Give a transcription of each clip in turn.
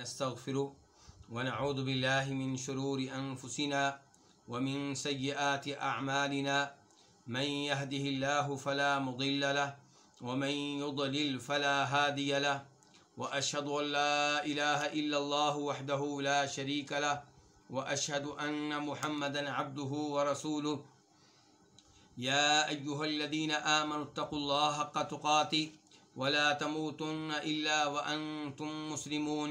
ونستغفره ونعوذ بالله من شرور أنفسنا ومن سيئات أعمالنا. من يهده الله فلا مضل له، ومن يضلل فلا هادي له. وأشهد أن لا إله إلا الله وحده لا شريك له، وأشهد أن محمدا عبده ورسوله. يا أيها الذين آمنوا اتقوا الله حق تقاته، ولا تموتن إلا وأنتم مسلمون.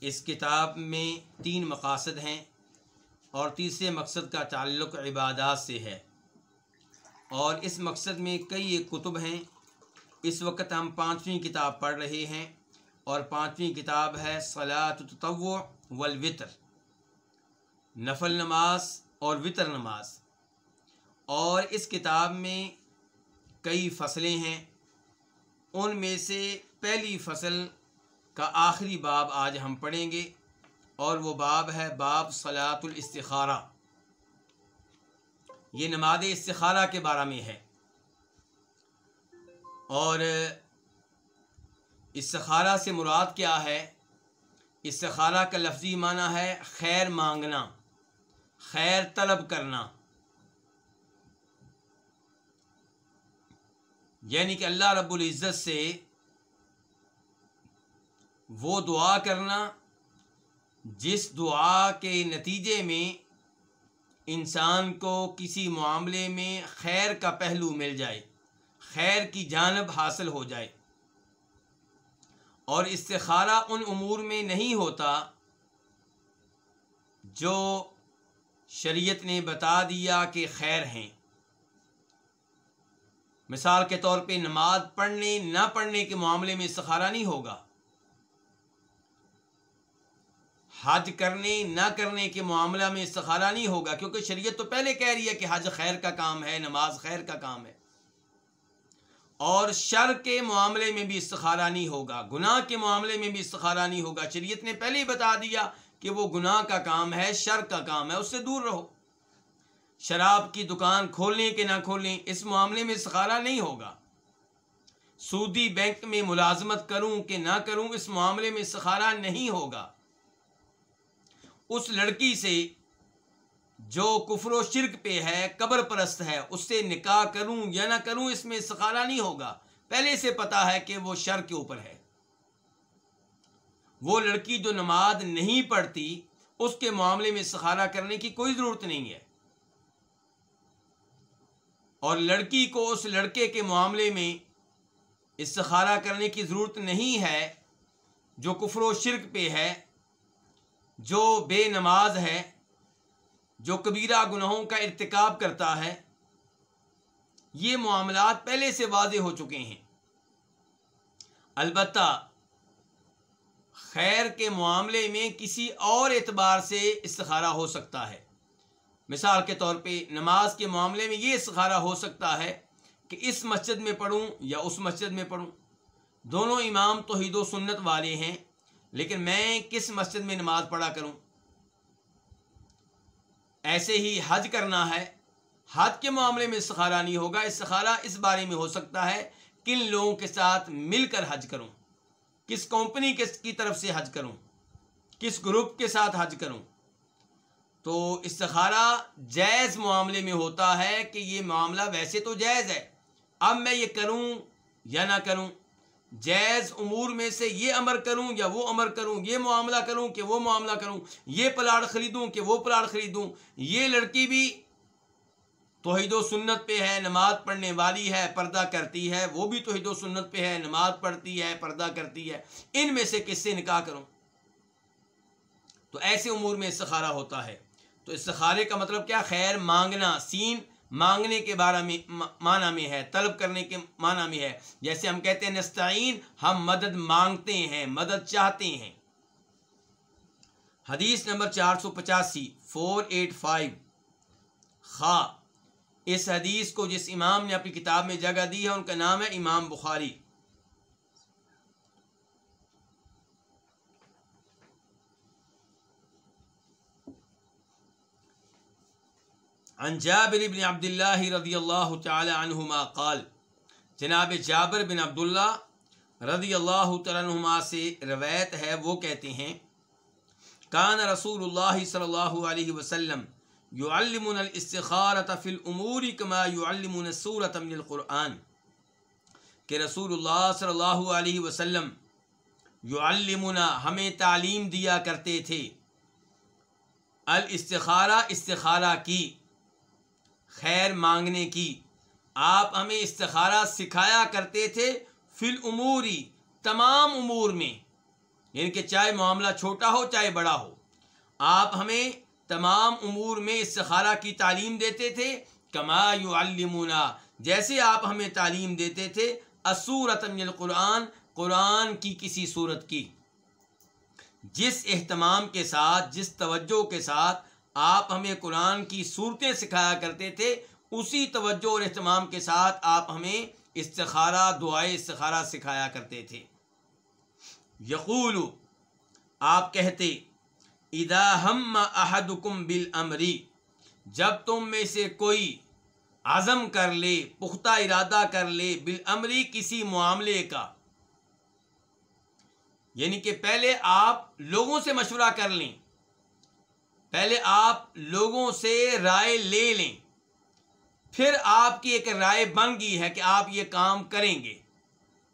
اس کتاب میں تین مقاصد ہیں اور تیسرے مقصد کا تعلق عبادات سے ہے۔ اور اس مقصد میں کئی ایک کتب ہیں۔ اس وقت ہم پانچویں کتاب پڑھ رہے ہیں اور پانچویں کتاب ہے صلاۃ التطوع والوطر نفل نماز اور وطر نماز۔ اور اس کتاب میں کئی فصلیں ہیں۔ ان میں سے پہلی فصل کا آخری باب آج ہم پڑھیں گے اور وہ باب ہے باب صلاۃ الاستخارہ۔ یہ نماز استخارہ کے بارے میں ہے۔ اور استخارہ سے مراد کیا ہے؟ استخارہ کا لفظی معنی ہے خیر مانگنا، خیر طلب کرنا۔ یعنی کہ اللہ رب العزت سے وہ دعا کرنا جس دعا کے نتیجے میں انسان کو کسی معاملے میں خیر کا پہلو مل جائے، خیر کی جانب حاصل ہو جائے۔ اور استخارہ ان امور میں نہیں ہوتا جو شریعت نے بتا دیا کہ خیر ہیں۔ مثال کے طور پہ نماز پڑھنے، نہ پڑھنے کے معاملے میں استخارہ نہیں ہوگا۔ حج کرنے، نہ کرنے کے معاملہ میں استخارہ نہیں ہوگا، کیونکہ شریعت تو پہلے کہہ رہی ہے کہ حج خیر کا کام ہے، نماز خیر کا کام ہے۔ اور شر کے معاملے میں بھی استخارہ نہیں ہوگا، گناہ کے معاملے میں بھی استخارہ نہیں ہوگا۔ شریعت نے پہلے ہی بتا دیا کہ وہ گناہ کا کام ہے، شر کا کام ہے، اس سے دور رہو۔ شراب کی دکان کھولنے کے نہ کھولیں، اس معاملے میں استخارہ نہیں ہوگا۔ سودی بینک میں ملازمت کروں کہ نہ کروں، اس معاملے میں استخارہ نہیں ہوگا۔ اس لڑکی سے جو کفر و شرک پہ ہے، قبر پرست ہے، اس سے نکاح کروں یا نہ کروں، اس میں استخارہ نہیں ہوگا۔ پہلے سے پتا ہے کہ وہ شر کے اوپر ہے۔ وہ لڑکی جو نماز نہیں پڑھتی، اس کے معاملے میں استخارہ کرنے کی کوئی ضرورت نہیں ہے۔ اور لڑکی کو اس لڑکے کے معاملے میں استخارہ کرنے کی ضرورت نہیں ہے جو کفر و شرک پہ ہے جو بے نماز ہے، جو کبیرہ گناہوں کا ارتکاب کرتا ہے، یہ معاملات پہلے سے واضح ہو چکے ہیں۔ البتہ خیر کے معاملے میں کسی اور اعتبار سے استخارہ ہو سکتا ہے۔ مثال کے طور پہ، نماز کے معاملے میں یہ استخارہ ہو سکتا ہے کہ اس مسجد میں پڑھوں یا اس مسجد میں پڑھوں۔ دونوں امام توحید و سنت والے ہیں۔ لیکن میں کس مسجد میں نماز پڑھا کروں؟ ایسے ہی حج کرنا ہے۔ حج کے معاملے میں استخارہ نہیں ہوگا۔ استخارہ اس بارے میں ہو سکتا ہے کن لوگوں کے ساتھ مل کر حج کروں؟ کس کمپنی کی طرف سے حج کروں؟ کس گروپ کے ساتھ حج کروں؟ تو استخارہ جائز معاملے میں ہوتا ہے کہ یہ معاملہ ویسے تو جائز ہے۔ اب میں یہ کروں یا نہ کروں؟ جیز امور میں سے یہ امر کروں یا وہ امر کروں، یہ معاملہ کروں کہ وہ معاملہ کروں، یہ پلاٹ خریدوں کہ وہ پلاٹ خریدوں، یہ لڑکی بھی توحید و سنت پہ ہے، نماز پڑھنے والی ہے، پردہ کرتی ہے، وہ بھی توحید و سنت پہ ہے، نماز پڑھتی ہے، پردہ کرتی ہے، ان میں سے کس سے نکاح کروں؟ تو ایسے امور میں استخارہ ہوتا ہے۔ تو استخارے کا مطلب کیا؟ خیر، مانگنا، سین مانگنے کے بارے میں معنی میں ہے، طلب کرنے کے معنی میں ہے۔ جیسے ہم کہتے ہیں، نستعین، ہم مدد مانگتے ہیں، مدد چاہتے ہیں۔ حدیث نمبر چار سو پچاسی فور ایٹ فائیو خا۔ اس حدیث کو جس امام نے اپنی کتاب میں جگہ دی ہے، ان کا نام ہے امام بخاری۔ عن جابر بن عبد اللہ رضی اللہ تعالی عنہما قال، جناب جابر بن عبداللہ رضی اللہ تعالی عنہما سے روایت ہے، وہ کہتے ہیں، کان رسول اللہ صلی اللہ علیہ وسلم يعلمنا الاستخارة في الامور كما يعلمنا سورة من القرآن، کہ رسول اللہ صلی اللہ علیہ وسلم يعلمنا ہمیں تعلیم دیا کرتے تھے، الاستخارہ استخارہ کی خیر مانگنے کی۔ آپ ہمیں استخارہ سکھایا کرتے تھے فی الاموری، تمام امور میں۔ یعنی کہ چاہے معاملہ چھوٹا ہو، چاہے بڑا ہو۔ آپ ہمیں تمام امور میں استخارہ کی تعلیم دیتے تھے۔ کما یعلمونا، جیسے آپ ہمیں تعلیم دیتے تھے۔ اسورت من القرآن، قرآن کی کسی صورت کی۔ جس اہتمام کے ساتھ، جس توجہ کے ساتھ آپ ہمیں قرآن کی صورتیں سکھایا کرتے تھے، اسی توجہ اور اہتمام کے ساتھ آپ ہمیں استخارہ، دعائے استخارہ سکھایا کرتے تھے۔ یقول، آپ کہتے ادا ہم احدکم بالامری جب تم میں سے کوئی عزم کر لے، پختہ ارادہ کر لے بالامری کسی معاملے کا یعنی کہ پہلے آپ لوگوں سے مشورہ کر لیں پہلے آپ لوگوں سے رائے لے لیں۔ پھر آپ کی ایک رائے بن گئی ہے کہ آپ یہ کام کریں گے۔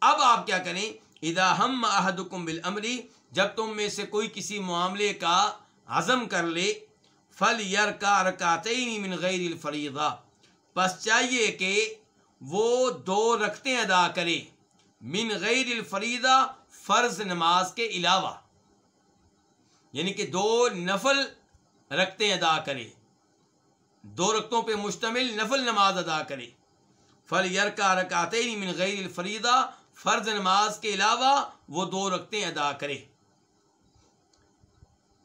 اب آپ کیا کریں؟ ادا ہم احدکم بالامری جب تم میں سے کوئی کسی معاملے کا عزم کر لے فل یر کا رکاتین من غیر الفریضہ پس چاہیے کہ وہ دو رکھتے ادا کرے۔ من غیر الفریضہ فرض نماز کے علاوہ۔ یعنی کہ دو نفل رکھتے ادا کرے۔ دو رقطوں پہ مشتمل نفل نماز ادا کرے۔ فل یر کا رکاتے من غیر الفریدہ فرض نماز کے علاوہ وہ دو رکھتے ادا کرے۔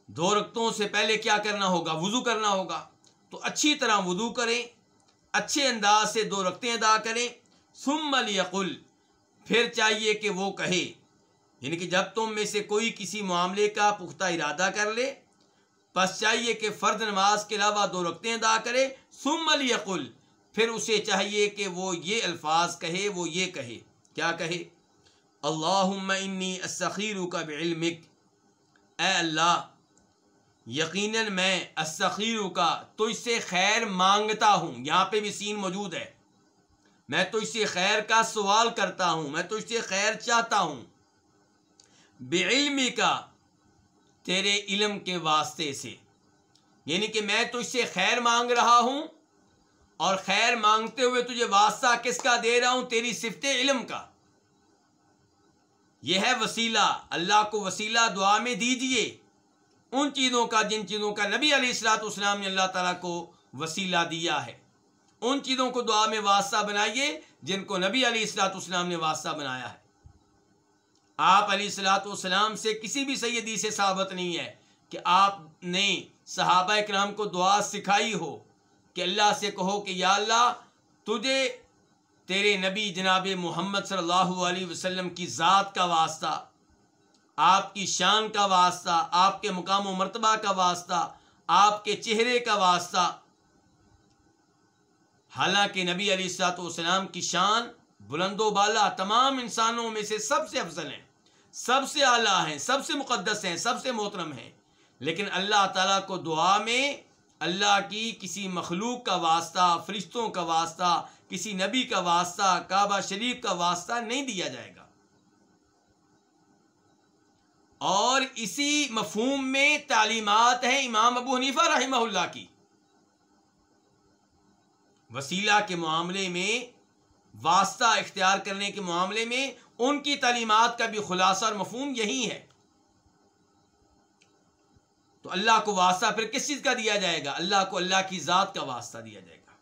دو رقطوں سے پہلے کیا کرنا ہوگا؟ وضو کرنا ہوگا۔ تو اچھی طرح وضو کریں، اچھے انداز سے دو رکھتے ادا کریں۔ ثم لیقل، پھر چاہیے کہ وہ کہے۔ یعنی کہ جب تم میں سے کوئی کسی معاملے کا پختہ ارادہ کر لے پس چاہیے کہ فرد نماز کے علاوہ دو رکھتے ادا کرے، ثم یقل پھر اسے چاہیے کہ وہ یہ الفاظ کہے، وہ یہ کہے۔ کیا کہے؟ اللہ انی السخیر کا بعلمک۔ اے اللہ، یقیناً میں السخیر کا تو اس سے خیر مانگتا ہوں۔ یہاں پہ بھی سین موجود ہے۔ میں تو اس سے خیر کا سوال کرتا ہوں، میں تو اس سے خیر چاہتا ہوں۔ بے علمی کا تیرے علم کے واسطے سے۔ یعنی کہ میں تجھ سے خیر مانگ رہا ہوں اور خیر مانگتے ہوئے تجھے واسطہ کس کا دے رہا ہوں؟ تیری صفت علم کا۔ یہ ہے وسیلہ۔ اللہ کو وسیلہ دعا میں دیجیے ان چیزوں کا جن چیزوں کا نبی علیہ السلاۃ اسلام نے اللہ تعالیٰ کو وسیلہ دیا ہے، ان چیزوں کو دعا میں واسطہ بنائیے جن کو نبی علیہ السلاۃ اسلام نے واسطہ بنایا ہے۔ آپ علیہ السلاۃ والسلام سے کسی بھی سیدی سے ثابت نہیں ہے کہ آپ نے صحابہ اکرام کو دعا سکھائی ہو کہ اللہ سے کہو کہ یا اللہ، تجھے تیرے نبی جناب محمد صلی اللہ علیہ وسلم کی ذات کا واسطہ، آپ کی شان کا واسطہ، آپ کے مقام و مرتبہ کا واسطہ، آپ کے چہرے کا واسطہ۔ حالانکہ نبی علیہ السلاۃ والسلام کی شان بلند و بالا تمام انسانوں میں سے سب سے افضل ہیں سب سے اعلیٰ ہیں، سب سے مقدس ہیں، سب سے محترم ہیں۔ لیکن اللہ تعالیٰ کو دعا میں اللہ کی کسی مخلوق کا واسطہ، فرشتوں کا واسطہ، کسی نبی کا واسطہ، کعبہ شریف کا واسطہ نہیں دیا جائے گا۔ اور اسی مفہوم میں تعلیمات ہیں امام ابو حنیفہ رحمہ اللہ کی۔ وسیلہ کے معاملے میں، واسطہ اختیار کرنے کے معاملے میں ان کی تعلیمات کا بھی خلاصہ اور مفہوم یہی ہے۔ تو اللہ کو واسطہ پھر کس چیز کا دیا جائے گا؟ اللہ کو اللہ کی ذات کا واسطہ دیا جائے گا۔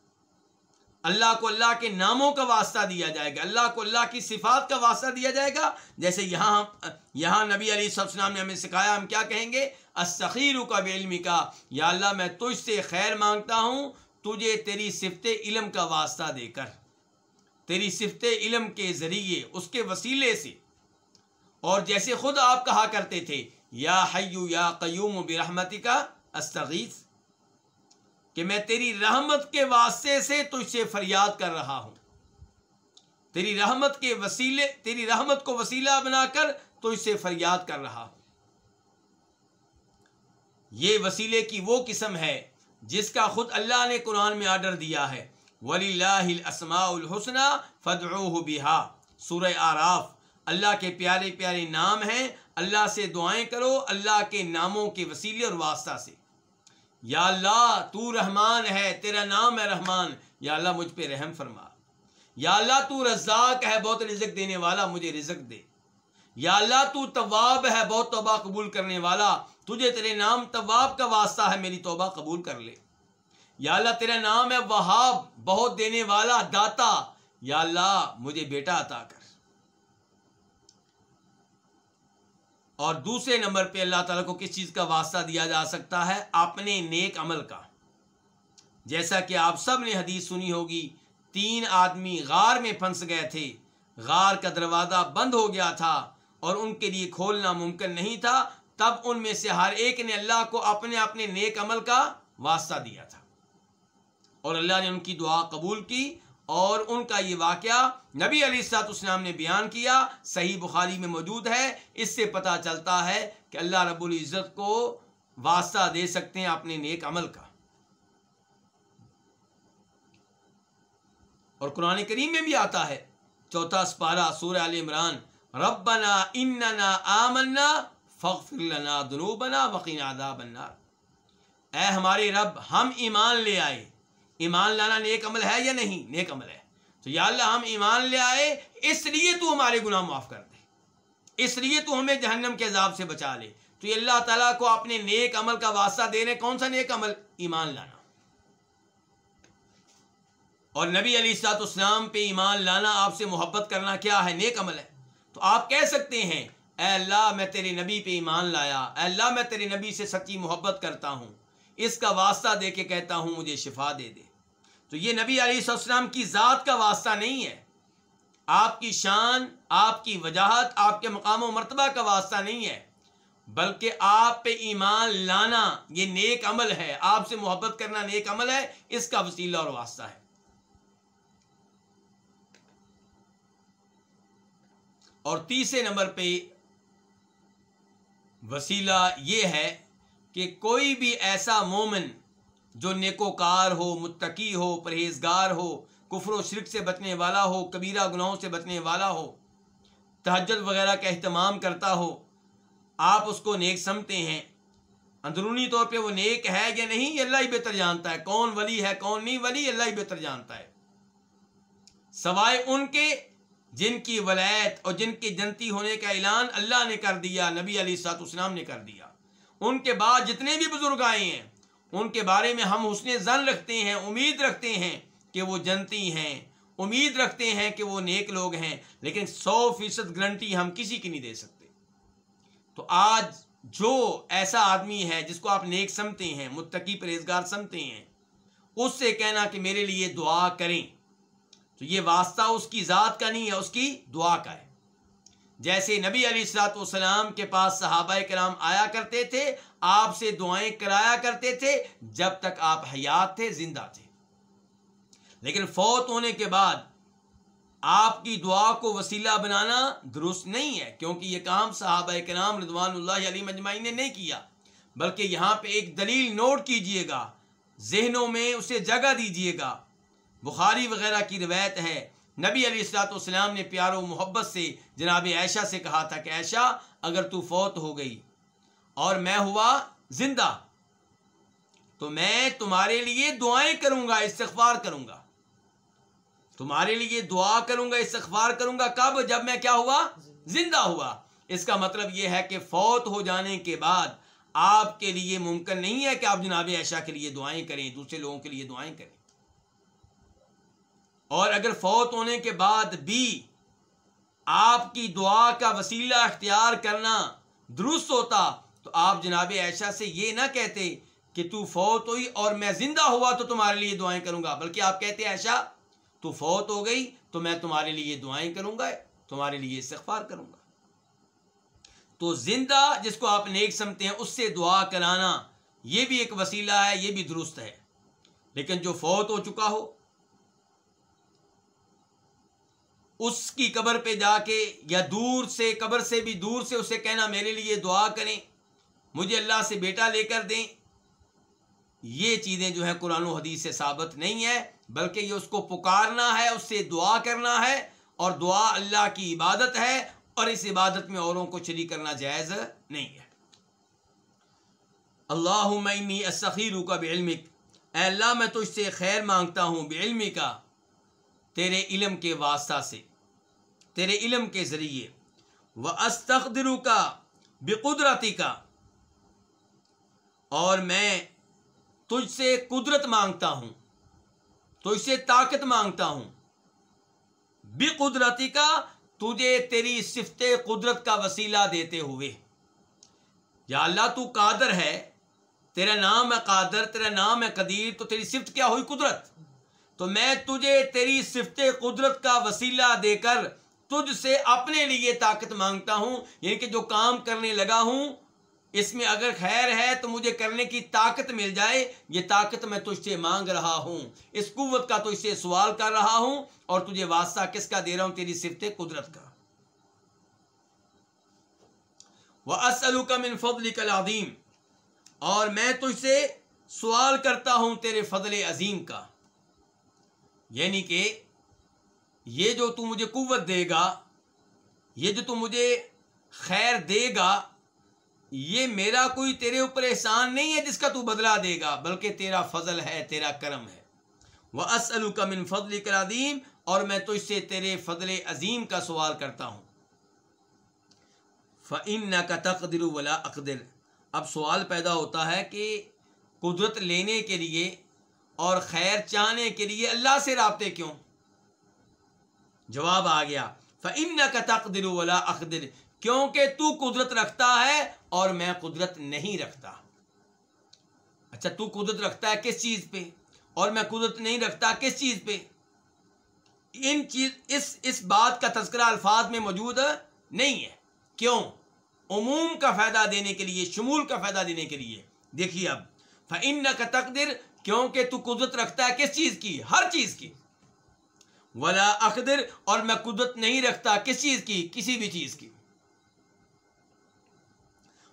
اللہ کو اللہ کے ناموں کا واسطہ دیا جائے گا۔ اللہ کو اللہ کی صفات کا واسطہ دیا جائے گا۔ جیسے یہاں یہاں نبی علی السلام نے ہمیں سکھایا، ہم کیا کہیں گے؟ استخیر کا علم کا یا اللہ میں تجھ سے خیر مانگتا ہوں، تجھے تیری صفت علم کا واسطہ دے کر۔ تیری صفت علم کے ذریعے اس کے وسیلے سے۔ اور جیسے خود آپ کہا کرتے تھے، یا حیو یا قیوم و برحمتی کا استغیث۔ کہ میں تیری رحمت کے واسطے سے تجھ سے فریاد کر رہا ہوں۔ تیری رحمت کے وسیلے، تیری رحمت کو وسیلہ بنا کر تجھ سے فریاد کر رہا ہوں۔ یہ وسیلے کی وہ قسم ہے جس کا خود اللہ نے قرآن میں آرڈر دیا ہے۔ ولی اللہ السماء الحسن فدعوه بها۔ سورہ آراف، اللہ کے پیارے پیارے نام ہیں، اللہ سے دعائیں کرو، اللہ کے ناموں کے وسیلے اور واسطہ سے۔ یا اللہ، تو رحمان ہے، تیرا نام ہے رحمان۔ یا اللہ، مجھ پہ رحم فرما۔ یا اللہ، تو رزاق ہے، بہت رزق دینے والا، مجھے رزق دے۔ یا اللہ، تو طواب ہے، بہت توبہ قبول کرنے والا۔ تجھے تیرے نام طواب کا واسطہ ہے، میری توبہ قبول کر لے۔ یا اللہ تیرا نام ہے وہاب، بہت دینے والا، داتا۔ یا اللہ، مجھے بیٹا عطا کر۔ اور دوسرے نمبر پہ اللہ تعالیٰ کو کس چیز کا واسطہ دیا جا سکتا ہے؟ اپنے نیک عمل کا۔ جیسا کہ آپ سب نے حدیث سنی ہوگی، تین آدمی غار میں پھنس گئے تھے۔ غار کا دروازہ بند ہو گیا تھا اور ان کے لیے کھولنا ممکن نہیں تھا، تب ان میں سے ہر ایک نے اللہ کو اپنے اپنے نیک عمل کا واسطہ دیا تھا۔ اور اللہ نے ان کی دعا قبول کی اور ان کا یہ واقعہ نبی علی سات اسلام نے بیان کیا، صحیح بخاری میں موجود ہے۔ اس سے پتہ چلتا ہے کہ اللہ رب العزت کو واسطہ دے سکتے ہیں اپنے نیک عمل کا۔ اور قرآن کریم میں بھی آتا ہے، چوتھا سپارہ سورہ علی عمران، ربنا اننا آمنا فغفر لنا ذنوبنا وقنا عذاب النار۔ اے ہمارے رب، ہم ایمان لے آئے۔ ایمان لانا نیک عمل ہے یا نہیں؟ نیک عمل ہے۔ تو یا اللہ، ہم ایمان لے آئے، اس لیے تو ہمارے گناہ معاف کر دے۔ اس لیے تو ہمیں جہنم کے عذاب سے بچا لے۔ تو یہ اللہ تعالیٰ کو اپنے نیک عمل کا واسطہ دینے، کون سا نیک عمل؟ ایمان لانا۔ اور نبی علی سات اسلام پہ ایمان لانا آپ سے محبت کرنا کیا ہے؟ نیک عمل ہے۔ تو آپ کہہ سکتے ہیں، اے اللہ، میں تیرے نبی پہ ایمان لایا، اے اللہ، میں تیرے نبی سے سچی محبت کرتا ہوں۔ اس کا واسطہ دے کے کہتا ہوں، مجھے شفا دے دے۔ تو یہ نبی علیہ السلام کی ذات کا واسطہ نہیں ہے۔ آپ کی شان، آپ کی وجاہت، آپ کے مقام و مرتبہ کا واسطہ نہیں ہے۔ بلکہ آپ پہ ایمان لانا یہ نیک عمل ہے۔ آپ سے محبت کرنا نیک عمل ہے۔ اس کا وسیلہ اور واسطہ ہے۔ اور تیسرے نمبر پہ وسیلہ یہ ہے کہ کوئی بھی ایسا مومن جو نیکوکار ہو، متقی ہو، پرہیزگار ہو، کفر و شرک سے بچنے والا ہو، کبیرہ گناہوں سے بچنے والا ہو، تہجد وغیرہ کا اہتمام کرتا ہو، آپ اس کو نیک سمتے ہیں؟ اندرونی طور پہ وہ نیک ہے یا نہیں اللہ ہی بہتر جانتا ہے۔ کون ولی ہے، کون نہیں ولی اللہ ہی بہتر جانتا ہے۔ سوائے ان کے جن کی ولایت اور جن کی جنتی ہونے کا اعلان اللہ نے کر دیا، نبی علی سات اسلام نے کر دیا۔ ان کے بعد جتنے بھی بزرگ آئے ہیں، ان کے بارے میں ہم حسن زن رکھتے ہیں، امید رکھتے ہیں کہ وہ جنتی ہیں۔ امید رکھتے ہیں کہ وہ نیک لوگ ہیں، لیکن سو فیصد گرنٹی ہم کسی کی نہیں دے سکتے۔ تو آج جو ایسا آدمی ہے جس کو آپ نیک سمتے ہیں، متقی پرہیزگار سمتے ہیں، اس سے کہنا کہ میرے لیے دعا کریں۔ تو یہ واسطہ اس کی ذات کا نہیں ہے، اس کی دعا کا ہے۔ جیسے نبی علی السلاط والسلام کے پاس صحابہ کرام آیا کرتے تھے، آپ سے دعائیں کرایا کرتے تھے جب تک آپ حیات تھے، زندہ تھے۔ لیکن فوت ہونے کے بعد آپ کی دعا کو وسیلہ بنانا درست نہیں ہے، کیونکہ یہ کام صحابہ کرام رضوان اللہ علی مجمعین نے نہیں کیا۔ بلکہ یہاں پہ ایک دلیل نوٹ کیجیے گا، ذہنوں میں اسے جگہ دیجیے گا۔ بخاری وغیرہ کی روایت ہے نبی علیہ السلاۃ والسلام نے پیار و محبت سے جناب عائشہ سے کہا تھا کہ عائشہ، اگر تو فوت ہو گئی اور میں ہوا زندہ، تو میں تمہارے لیے دعائیں کروں گا، استغفار کروں گا۔ تمہارے لیے دعا کروں گا، استغفار کروں گا۔ کب؟ جب میں کیا ہوا؟ زندہ ہوا۔ اس کا مطلب یہ ہے کہ فوت ہو جانے کے بعد آپ کے لیے ممکن نہیں ہے کہ آپ جناب عائشہ کے لیے دعائیں کریں، دوسرے لوگوں کے لیے دعائیں کریں۔ اور اگر فوت ہونے کے بعد بھی آپ کی دعا کا وسیلہ اختیار کرنا درست ہوتا، تو آپ جناب عائشہ سے یہ نہ کہتے کہ تو فوت ہوئی اور میں زندہ ہوا تو تمہارے لیے دعائیں کروں گا، بلکہ آپ کہتے عائشہ، تو فوت ہو گئی تو میں تمہارے لیے دعائیں کروں گا، تمہارے لیے استغفار کروں گا۔ تو زندہ جس کو آپ نیک سمتے ہیں، اس سے دعا کرانا یہ بھی ایک وسیلہ ہے، یہ بھی درست ہے۔ لیکن جو فوت ہو چکا ہو اس کی قبر پہ جا کے یا دور سے، قبر سے بھی دور سے اسے کہنا میرے لیے دعا کریں، مجھے اللہ سے بیٹا لے کر دیں۔ یہ چیزیں جو ہیں قرآن و حدیث سے ثابت نہیں ہے بلکہ یہ اس کو پکارنا ہے، اس سے دعا کرنا ہے۔ اور دعا اللہ کی عبادت ہے، اور اس عبادت میں اوروں کو شریک کرنا جائز نہیں ہے۔ اللہ سخیر کا بے علم اے اللہ، میں تو اس سے خیر مانگتا ہوں بے علم کا تیرے علم کے واسطہ سے، تیرے علم کے ذریعے۔ وہ استخر کا بے قدرتی کا اور میں تجھ سے قدرت مانگتا ہوں تو اسے طاقت مانگتا ہوں۔ بے قدرتی کا تجھے تیری صفت قدرت کا وسیلہ دیتے ہوئے۔ یا اللہ، تو قادر ہے، تیرا نام ہے قادر، تیرا نام ہے قدیر، تو تیری صفت کیا ہوئی؟ قدرت۔ تو میں تجھے تیری صفت قدرت کا وسیلہ دے کر تجھ سے اپنے لیے طاقت مانگتا ہوں یعنی کہ جو کام کرنے لگا ہوں، اس میں اگر خیر ہے تو مجھے کرنے کی طاقت مل جائے، یہ طاقت میں تجھ سے مانگ رہا ہوں۔ اس قوت کا تجھ سے سوال کر رہا ہوں اور تجھے واسطہ کس کا دے رہا ہوں؟ تیری صفت قدرت کا۔ وہ کا من فضل عظیم اور میں تجھ سے سوال کرتا ہوں تیرے فضل عظیم کا۔ یعنی کہ یہ جو تو مجھے قوت دے گا، یہ جو تو مجھے خیر دے گا، یہ میرا کوئی تیرے اوپر احسان نہیں ہے جس کا تو بدلا دے گا، بلکہ تیرا فضل ہے، تیرا کرم ہے۔ وہ اسلو کا من فضل کرادیم اور میں تو اس سے تیرے فضل عظیم کا سوال کرتا ہوں۔ فعن کا تقدر ولا اقدر اب سوال پیدا ہوتا ہے کہ قدرت لینے کے لیے اور خیر چاہنے کے لیے اللہ سے رابطے کیوں؟ جواب آ گیا فعن کا تقدر ولا اقدر کیونکہ تو قدرت رکھتا ہے اور میں قدرت نہیں رکھتا۔ اچھا تو قدرت رکھتا ہے کس چیز پہ؟ اور میں قدرت نہیں رکھتا کس چیز پہ؟ ان چیز، اس اس بات کا تذکرہ الفاظ میں موجود نہیں ہے۔ کیوں؟ عموم کا فائدہ دینے کے لیے، شمول کا فائدہ دینے کے لیے۔ دیکھیے اب فن کا تقدر کیونکہ تو قدرت رکھتا ہے کس چیز کی؟ ہر چیز کی۔ ولا اقدر اور میں قدرت نہیں رکھتا کس چیز کی؟ کسی بھی چیز کی۔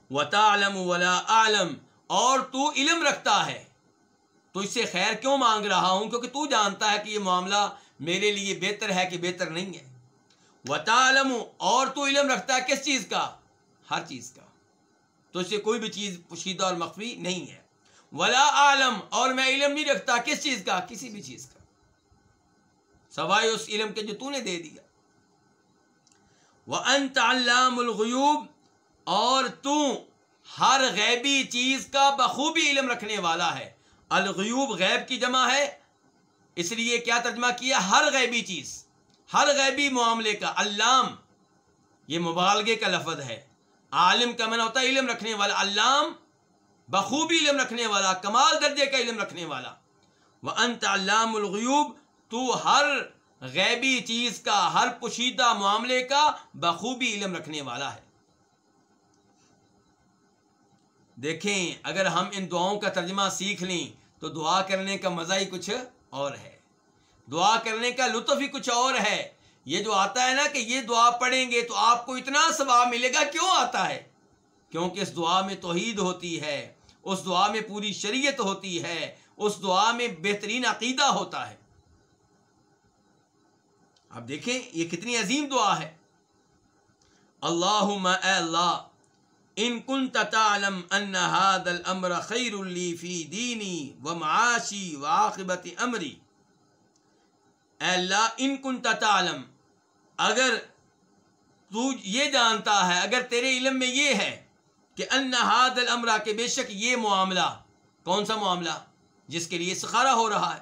وطالم ولا عالم اور تو علم رکھتا ہے۔ تو اس سے خیر کیوں مانگ رہا ہوں؟ کیونکہ تو جانتا ہے کہ یہ معاملہ میرے لیے بہتر ہے کہ بہتر نہیں ہے۔ وطالم اور تو علم رکھتا ہے کس چیز کا؟ ہر چیز کا۔ تو اس سے کوئی بھی چیز پوشیدہ اور مخفی نہیں ہے۔ ولا عالم اور میں علم نہیں رکھتا کس چیز کا، کسی بھی چیز کا۔ سوائے اس علم کے جو تو نے دے دیا۔ وہ انت علام الغیوب اور تو ہر غیبی چیز کا بخوبی علم رکھنے والا ہے۔ الغیوب غیب کی جمع ہے، اس لیے کیا ترجمہ کیا؟ ہر غیبی چیز، ہر غیبی معاملے کا۔ علام، یہ مبالغے کا لفظ ہے۔ عالم کا من ہوتا ہے علم رکھنے والا۔ علام بخوبی علم رکھنے والا، کمال درجے کا علم رکھنے والا۔ وہ انت علام الغیوب تو ہر غیبی چیز کا، ہر پوشیدہ معاملے کا بخوبی علم رکھنے والا ہے۔ دیکھیں، اگر ہم ان دعاؤں کا ترجمہ سیکھ لیں، تو دعا کرنے کا مزہ ہی کچھ اور ہے۔ دعا کرنے کا لطف ہی کچھ اور ہے۔ یہ جو آتا ہے نا کہ یہ دعا پڑھیں گے تو آپ کو اتنا ثواب ملے گا، کیوں آتا ہے؟ کیونکہ اس دعا میں توحید ہوتی ہے۔ اس دعا میں پوری شریعت ہوتی ہے، اس دعا میں بہترین عقیدہ ہوتا ہے۔ آپ دیکھیں، یہ کتنی عظیم دعا ہے۔ اللہم اے اللہ، ان کن تعلم ان هذا الامر خیر لی فی دینی و معاشی و عاقبت امری۔ اے اللہ، ان کن تعلم، اگر تو یہ جانتا ہے، اگر تیرے علم میں یہ ہے کہ ان هذا الامر کہ بے شک یہ معاملہ، کون سا معاملہ؟ جس کے لیے سخارا ہو رہا ہے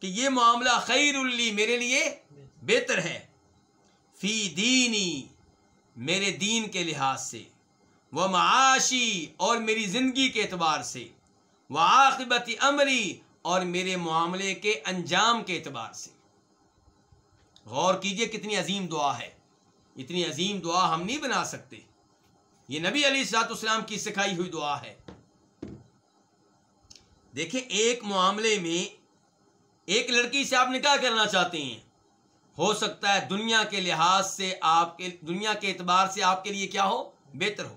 کہ یہ معاملہ خیر اللی میرے لیے بہتر ہے۔ فی دینی، میرے دین کے لحاظ سے وہ معاشی اور میری زندگی کے اعتبار سے وہ عاقبت عمری اور میرے معاملے کے انجام کے اعتبار سے۔ غور کیجیے کتنی عظیم دعا ہے۔ اتنی عظیم دعا ہم نہیں بنا سکتے۔ یہ نبی علی سات اسلام کی سکھائی ہوئی دعا ہے۔ دیکھیں، ایک معاملے میں ایک لڑکی سے آپ نکاح کرنا چاہتے ہیں۔ ہو سکتا ہے دنیا کے لحاظ سے آپ کے، دنیا کے اعتبار سے آپ کے لیے کیا ہو؟ بہتر ہو۔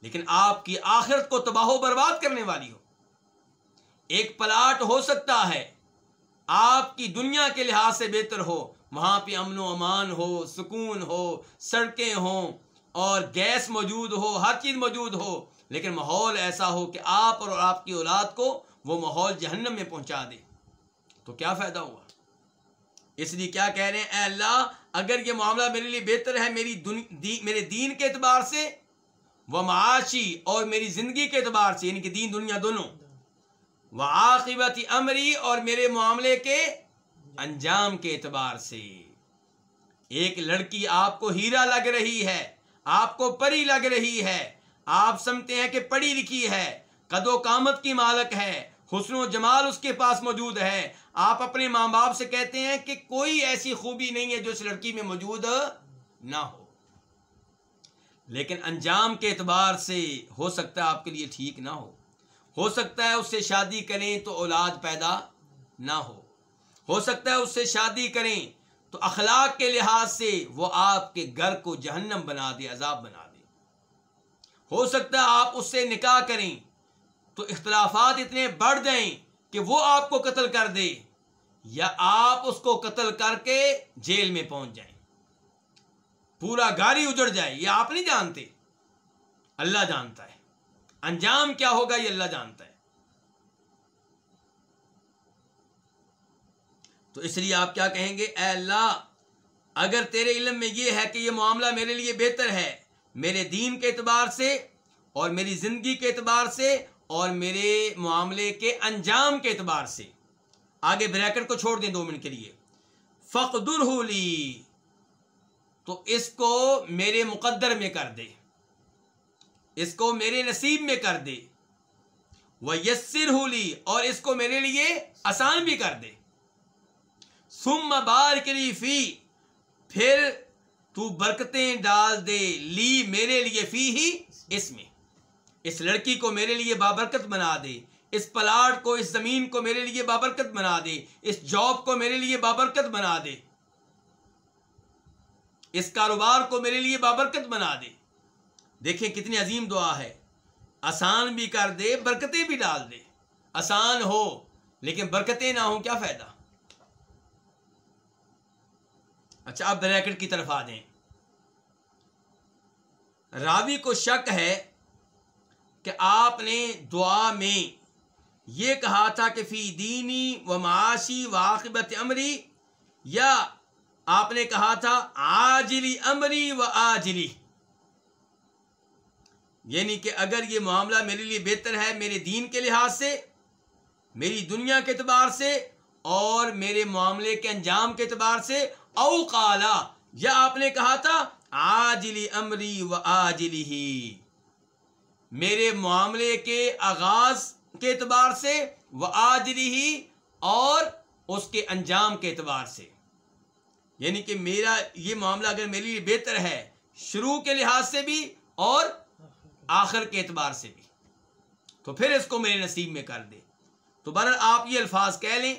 لیکن آپ کی آخرت کو تباہ و برباد کرنے والی ہو۔ ایک پلاٹ ہو سکتا ہے، آپ کی دنیا کے لحاظ سے بہتر ہو۔ وہاں پہ امن و امان ہو، سکون ہو، سڑکیں ہوں۔ اور گیس موجود ہو، ہر چیز موجود ہو، لیکن ماحول ایسا ہو کہ آپ اور آپ کی اولاد کو وہ ماحول جہنم میں پہنچا دے۔ تو کیا فائدہ ہوا؟ اس لیے کیا کہہ رہے ہیں؟ اے اللہ، اگر یہ معاملہ میرے لیے بہتر ہے میری دی، میرے دین کے اعتبار سے، وہ معاشی اور میری زندگی کے اعتبار سے یعنی کہ دین دنیا دونوں، وہ عاقبت امری اور میرے معاملے کے انجام کے اعتبار سے۔ ایک لڑکی آپ کو ہیرا لگ رہی ہے آپ کو پری لگ رہی ہے۔ آپ سمجھتے ہیں کہ پڑھی لکھی ہے۔ قد و کامت کی مالک ہے۔ حسن و جمال اس کے پاس موجود ہے۔ آپ اپنے ماں باپ سے کہتے ہیں کہ کوئی ایسی خوبی نہیں ہے جو اس لڑکی میں موجود نہ ہو۔ لیکن انجام کے اعتبار سے ہو سکتا ہے آپ کے لیے ٹھیک نہ ہو۔ ہو سکتا ہے اس سے شادی کریں تو اولاد پیدا نہ ہو۔ ہو سکتا ہے اس سے شادی کریں تو اخلاق کے لحاظ سے وہ آپ کے گھر کو جہنم بنا دے، عذاب بنا دے۔ ہو سکتا ہے آپ اس سے نکاح کریں، تو اختلافات اتنے بڑھ جائیں کہ وہ آپ کو قتل کر دے، یا آپ اس کو قتل کر کے جیل میں پہنچ جائیں۔ پورا گاڑی اجڑ جائے، یہ آپ نہیں جانتے۔ اللہ جانتا ہے۔ انجام کیا ہوگا، یہ اللہ جانتا ہے۔ تو اس لیے آپ کیا کہیں گے؟ اے اللہ، اگر تیرے علم میں یہ ہے کہ یہ معاملہ میرے لیے بہتر ہے، میرے دین کے اعتبار سے اور میری زندگی کے اعتبار سے اور میرے معاملے کے انجام کے اعتبار سے۔ آگے بریکٹ کو چھوڑ دیں دو منٹ کے لیے۔ فقدر ہولی تو اس کو میرے مقدر میں کر دے۔ اس کو میرے نصیب میں کر دے۔ وہ یسر ہولی اور اس کو میرے لیے آسان بھی کر دے۔ سم بار کے فی، پھر تو برکتیں ڈال دے، لی میرے لیے فی ہی اس میں۔ اس لڑکی کو میرے لیے بابرکت بنا دے، اس پلاٹ کو، اس زمین کو میرے لیے بابرکت بنا دے، اس جاب کو میرے لیے بابرکت بنا دے۔ اس کاروبار کو میرے لیے بابرکت بنا دے۔ دیکھیں کتنی عظیم دعا ہے۔ آسان بھی کر دے، برکتیں بھی ڈال دے۔ آسان ہو، لیکن برکتیں نہ ہوں کیا فائدہ؟ اچھا آپ بریکٹ کی طرف آ دیں راوی کو شک ہے کہ آپ نے دعا میں یہ کہا تھا کہ فی دینی و معاشی و عاقبت امری، یا آپ نے کہا تھا آجلی امری و آجلی۔ یعنی کہ اگر یہ معاملہ میرے لیے بہتر ہے میرے دین کے لحاظ سے، میری دنیا کے اعتبار سے اور میرے معاملے کے انجام کے اعتبار سے او قالا، یا آپ نے کہا تھا آجلی امری و آجلی ہی میرے معاملے کے آغاز کے اعتبار سے وہ آجری ہی اور اس کے انجام کے اعتبار سے۔ یعنی کہ میرا یہ معاملہ اگر میرے لیے بہتر ہے، شروع کے لحاظ سے بھی اور آخر کے اعتبار سے بھی۔ تو پھر اس کو میرے نصیب میں کر دے۔ تو بہرحال آپ یہ الفاظ کہہ لیں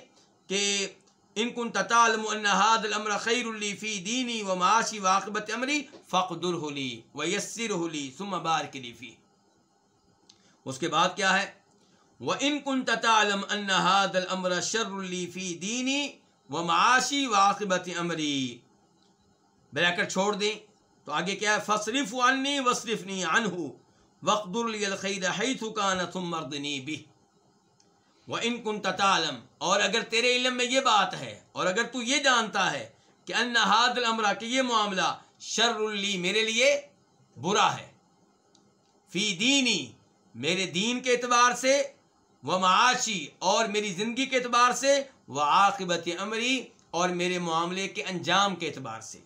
کہ ان کن تطالم النحاد الامر خیر اللی فی دینی و معاشی واقبت امری فقدر ہولی و یسر ہولی ثم بارک لی فی۔ اس کے بعد کیا ہے؟ وہ ان کن تعلم ان هذا الامر شر لی فی دینی و معاشی واقبت امری۔ بریکٹ چھوڑ دیں تو آگے کیا ہے؟ فصرف عنی وصرفنی عنہ وقدر لی الخیر حیث کان ثم مردنی بھی وہ ان کن تعلم۔ اور اگر تیرے علم میں یہ بات ہے، اور اگر تو یہ جانتا ہے کہ ان حاد الامرہ کہ یہ معاملہ شر لی میرے لیے برا ہے۔ فی دینی میرے دین کے اعتبار سے وہ معاشی اور میری زندگی کے اعتبار سے وہ عاقبت عمری اور میرے معاملے کے انجام کے اعتبار سے۔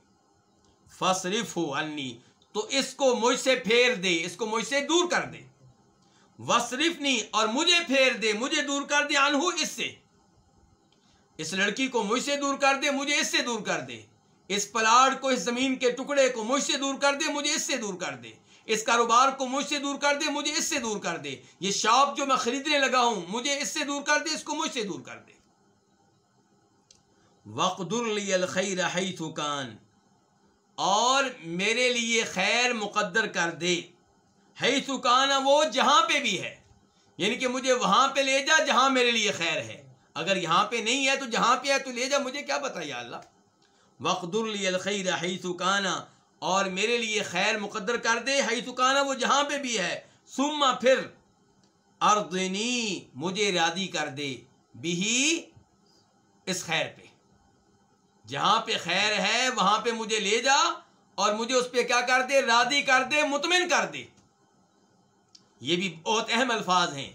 فصرف ہو انی تو اس کو مجھ سے پھیر دے، اس کو مجھ سے دور کر دے۔ وصرف نہیں اور مجھے پھیر دے، مجھے دور کر دے انہو اس سے۔ اس لڑکی کو مجھ سے دور کر دے، مجھے اس سے دور کر دے۔ اس پلاڑ کو، اس زمین کے ٹکڑے کو مجھ سے دور کر دے، مجھے اس سے دور کر دے۔ اس کاروبار کو مجھ سے دور کر دے، مجھے اس سے دور کر دے۔ یہ شاپ جو میں خریدنے لگا ہوں، مجھے اس سے دور کر دے، اس کو مجھ سے دور کر دے۔ وقد الخیر حیث کان اور میرے لیے خیر مقدر کر دے۔ حیث کان وہ جہاں پہ بھی ہے۔ یعنی کہ مجھے وہاں پہ لے جا جہاں میرے لیے خیر ہے۔ اگر یہاں پہ نہیں ہے تو جہاں پہ ہے تو لے جا، مجھے کیا پتا یا اللہ۔ وقد الخیر حیث کان اور میرے لیے خیر مقدر کر دے حیث کان وہ جہاں پہ بھی ہے۔ سما پھر اردنی، مجھے رادی کر دے بھی اس خیر پہ۔ جہاں پہ خیر ہے، وہاں پہ مجھے لے جا، اور مجھے اس پہ کیا کر دے؟ رادی کر دے، مطمئن کر دے۔ یہ بھی بہت اہم الفاظ ہیں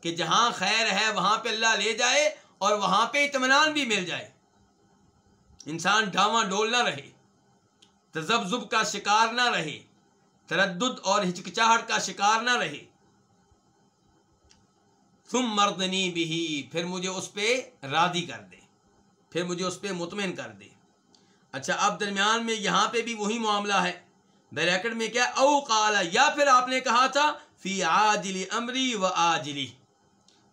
کہ جہاں خیر ہے وہاں پہ اللہ لے جائے اور وہاں پہ اطمینان بھی مل جائے۔ انسان ڈھاواں ڈول نہ رہے، تذبذب کا شکار نہ رہے، تردد اور ہچکچاہٹ کا شکار نہ رہے۔ تم مردنی بھی پھر مجھے اس پہ رادی کر دے، پھر مجھے اس پہ مطمئن کر دے۔ اچھا اب درمیان میں یہاں پہ بھی وہی معاملہ ہے۔ بریکٹ میں کیا، او کالا یا پھر آپ نے کہا تھا فی آجلی امری و آجلی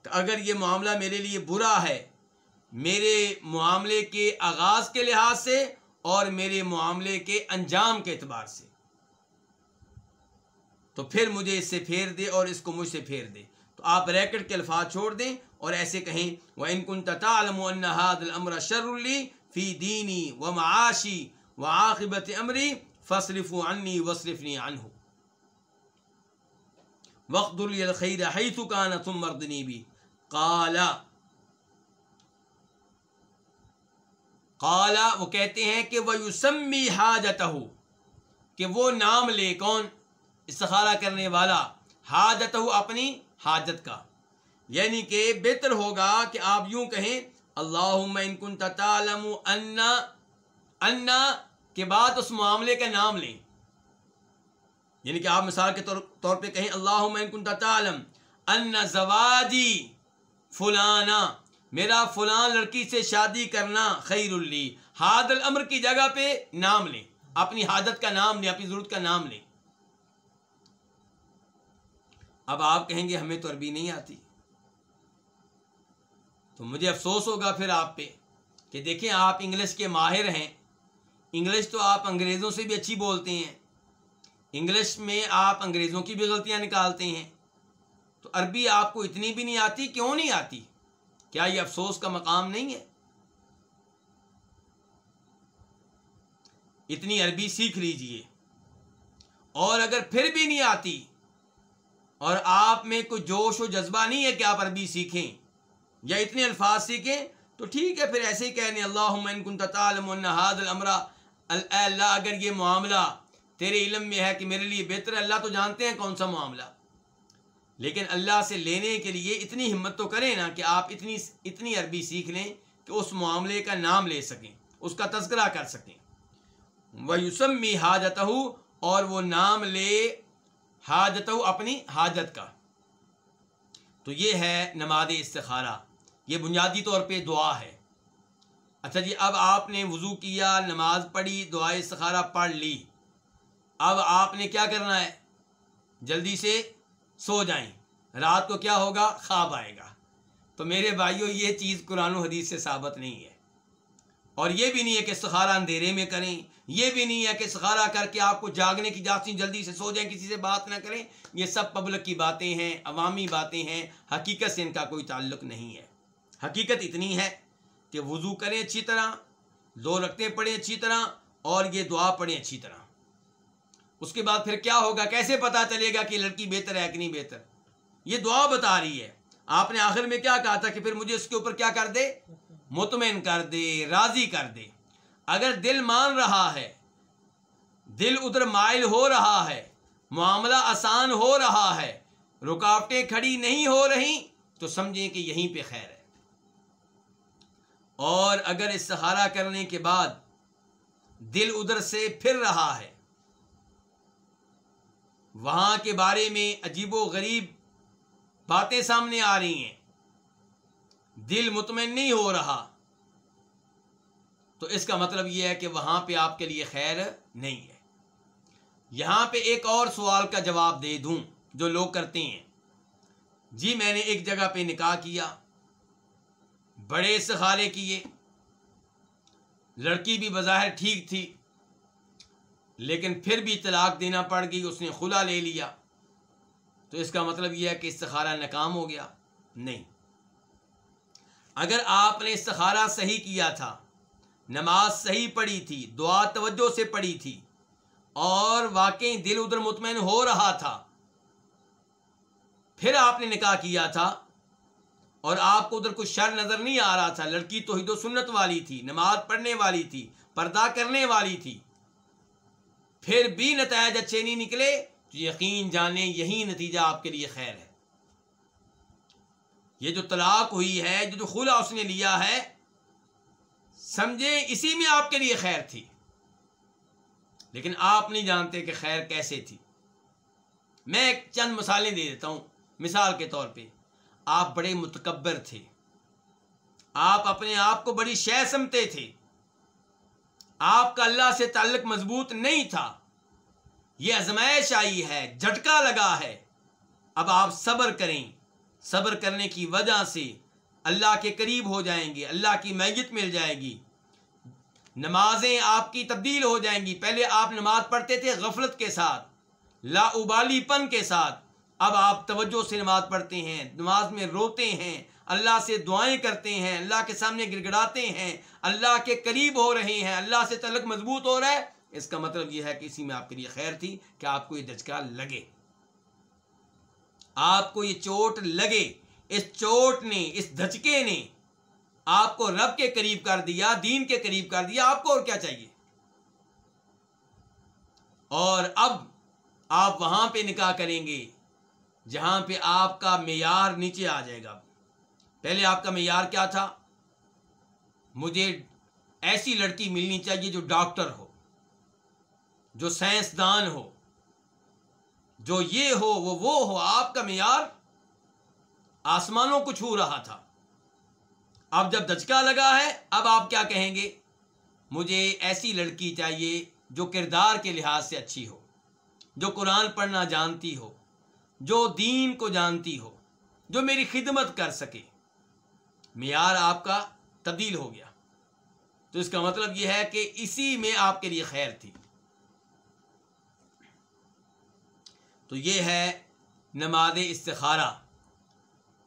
اگر یہ معاملہ میرے لیے برا ہے، میرے معاملے کے آغاز کے لحاظ سے اور میرے معاملے کے انجام کے اعتبار سے۔ تو پھر مجھے اس سے پھیر دے اور اس کو مجھ سے پھیر دے۔ تو آپ ریکٹ کے الفاظ چھوڑ دیں اور ایسے کہیں وہ ان کن تعلم الامر شر اللی فی دینی و معاشی و عاقبت امری فصرف عنی وصرفنی عنہ وقت الخیر حیث کان ثم مردنی بھی۔ قالا قالا وہ کہتے ہیں کہ وہ یوسمی حاجتہ کہ وہ نام لے کون؟ استخارہ کرنے والا حاجتہ اپنی حاجت کا۔ یعنی کہ بہتر ہوگا کہ آپ یوں کہیں اللہ ان کن تعلم انا انا کے بعد اس معاملے کا نام لیں۔ یعنی کہ آپ مثال کے طور پہ کہیں اللہ ان کن تعلم ان زواجی فلانا، میرا فلان لڑکی سے شادی کرنا خیر اللی حاد الامر کی جگہ پہ نام لیں اپنی حادت کا نام لیں اپنی ضرورت کا نام لیں اب آپ کہیں گے ہمیں تو عربی نہیں آتی۔ تو مجھے افسوس ہوگا پھر آپ پہ کہ دیکھیں آپ انگلش کے ماہر ہیں۔ انگلش تو آپ انگریزوں سے بھی اچھی بولتے ہیں۔ انگلش میں آپ انگریزوں کی بھی غلطیاں نکالتے ہیں۔ تو عربی آپ کو اتنی بھی نہیں آتی، کیوں نہیں آتی؟ کیا یہ افسوس کا مقام نہیں ہے؟ اتنی عربی سیکھ لیجیے۔ اور اگر پھر بھی نہیں آتی، اور آپ میں کوئی جوش و جذبہ نہیں ہے کہ آپ عربی سیکھیں یا اتنے الفاظ سیکھیں، تو ٹھیک ہے، پھر ایسے ہی کہنے اللہ کن تعلم الامرا اللہ، اگر یہ معاملہ تیرے علم میں ہے کہ میرے لیے بہتر ہے، اللہ تو جانتے ہیں کون سا معاملہ۔ لیکن اللہ سے لینے کے لیے اتنی ہمت تو کریں نا کہ آپ اتنی اتنی عربی سیکھ لیں کہ اس معاملے کا نام لے سکیں، اس کا تذکرہ کر سکیں۔ وہ یوسمی حاجت اور وہ نام لے حاجت اپنی حاجت کا۔ تو یہ ہے نماز استخارہ۔ یہ بنیادی طور پہ دعا ہے۔ اچھا جی اب آپ نے وضو کیا، نماز پڑھی، دعا استخارہ پڑھ لی۔ اب آپ نے کیا کرنا ہے؟ جلدی سے سو جائیں۔ رات کو کیا ہوگا؟ خواب آئے گا۔ تو میرے بھائیوں یہ چیز قرآن و حدیث سے ثابت نہیں ہے۔ اور یہ بھی نہیں ہے کہ سخارہ اندھیرے میں کریں۔ یہ بھی نہیں ہے کہ سخارہ کر کے آپ کو جاگنے کی جاتی جلدی سے سو جائیں، کسی سے بات نہ کریں۔ یہ سب پبلک کی باتیں ہیں، عوامی باتیں ہیں۔ حقیقت سے ان کا کوئی تعلق نہیں ہے۔ حقیقت اتنی ہے کہ وضو کریں اچھی طرح دو رکھتے پڑھیں اچھی طرح، اور یہ دعا پڑھیں اچھی طرح۔ اس کے بعد پھر کیا ہوگا؟ کیسے پتا چلے گا کہ لڑکی بہتر ہے کہ نہیں بہتر؟ یہ دعا بتا رہی ہے۔ آپ نے آخر میں کیا کہا تھا کہ پھر مجھے اس کے اوپر کیا کر دے؟ مطمئن کر دے، راضی کر دے۔ اگر دل مان رہا ہے، دل ادھر مائل ہو رہا ہے، معاملہ آسان ہو رہا ہے، رکاوٹیں کھڑی نہیں ہو رہی، تو سمجھیں کہ یہیں پہ خیر ہے۔ اور اگر استخارہ کرنے کے بعد دل ادھر سے پھر رہا ہے وہاں کے بارے میں عجیب و غریب باتیں سامنے آ رہی ہیں۔ دل مطمئن نہیں ہو رہا۔ تو اس کا مطلب یہ ہے کہ وہاں پہ آپ کے لیے خیر نہیں ہے۔ یہاں پہ ایک اور سوال کا جواب دے دوں جو لوگ کرتے ہیں۔ جی میں نے ایک جگہ پہ نکاح کیا۔ بڑے سخارے کیے۔ لڑکی بھی بظاہر ٹھیک تھی۔ لیکن پھر بھی طلاق دینا پڑ گئی، اس نے خلا لے لیا۔ تو اس کا مطلب یہ ہے کہ استخارہ ناکام ہو گیا۔ نہیں۔ اگر آپ نے استخارہ صحیح کیا تھا، نماز صحیح پڑھی تھی، دعا توجہ سے پڑھی تھی، اور واقعی دل ادھر مطمئن ہو رہا تھا، پھر آپ نے نکاح کیا تھا اور آپ کو ادھر کچھ شر نظر نہیں آ رہا تھا۔ لڑکی تو و سنت والی تھی، نماز پڑھنے والی تھی، پردہ کرنے والی تھی۔ پھر بھی نتائج اچھے نہیں نکلے، تو یقین جانے یہی نتیجہ آپ کے لیے خیر ہے۔ یہ جو طلاق ہوئی ہے جو جو خلا اس نے لیا ہے سمجھے اسی میں آپ کے لیے خیر تھی۔ لیکن آپ نہیں جانتے کہ خیر کیسے تھی۔ میں ایک چند مثالیں دے دیتا ہوں، مثال کے طور پہ، آپ بڑے متکبر تھے۔ آپ اپنے آپ کو بڑی شہ سمتے تھے۔ آپ کا اللہ سے تعلق مضبوط نہیں تھا۔ یہ ازمائش آئی ہے، جھٹکا لگا ہے۔ اب آپ صبر کریں۔ صبر کرنے کی وجہ سے اللہ کے قریب ہو جائیں گے، اللہ کی میت مل جائے گی۔ نمازیں آپ کی تبدیل ہو جائیں گی۔ پہلے آپ نماز پڑھتے تھے غفلت کے ساتھ، لا ابالی پن کے ساتھ۔ اب آپ توجہ سے نماز پڑھتے ہیں، نماز میں روتے ہیں۔ اللہ سے دعائیں کرتے ہیں، اللہ کے سامنے گڑ گڑاتے ہیں، اللہ کے قریب ہو رہے ہیں، اللہ سے تعلق مضبوط ہو رہا ہے۔ اس کا مطلب یہ ہے کہ اسی میں آپ کے لیے خیر تھی کہ آپ کو یہ دھچکا لگے۔ آپ کو یہ چوٹ لگے۔ اس چوٹ نے، اس دھچکے نے آپ کو رب کے قریب کر دیا، دین کے قریب کر دیا۔ آپ کو اور کیا چاہیے؟ اور اب آپ وہاں پہ نکاح کریں گے، جہاں پہ آپ کا معیار نیچے آ جائے گا۔ پہلے آپ کا معیار کیا تھا؟ مجھے ایسی لڑکی ملنی چاہیے جو ڈاکٹر ہو، جو سائنسدان ہو، جو یہ ہو، وہ وہ ہو، آپ کا معیار آسمانوں کو چھو رہا تھا۔ اب جب دچکا لگا ہے، اب آپ کیا کہیں گے؟ مجھے ایسی لڑکی چاہیے جو کردار کے لحاظ سے اچھی ہو، جو قرآن پڑھنا جانتی ہو، جو دین کو جانتی ہو، جو میری خدمت کر سکے۔ معیار آپ کا تبدیل ہو گیا۔ تو اس کا مطلب یہ ہے کہ اسی میں آپ کے لیے خیر تھی۔ تو یہ ہے نماز استخارہ۔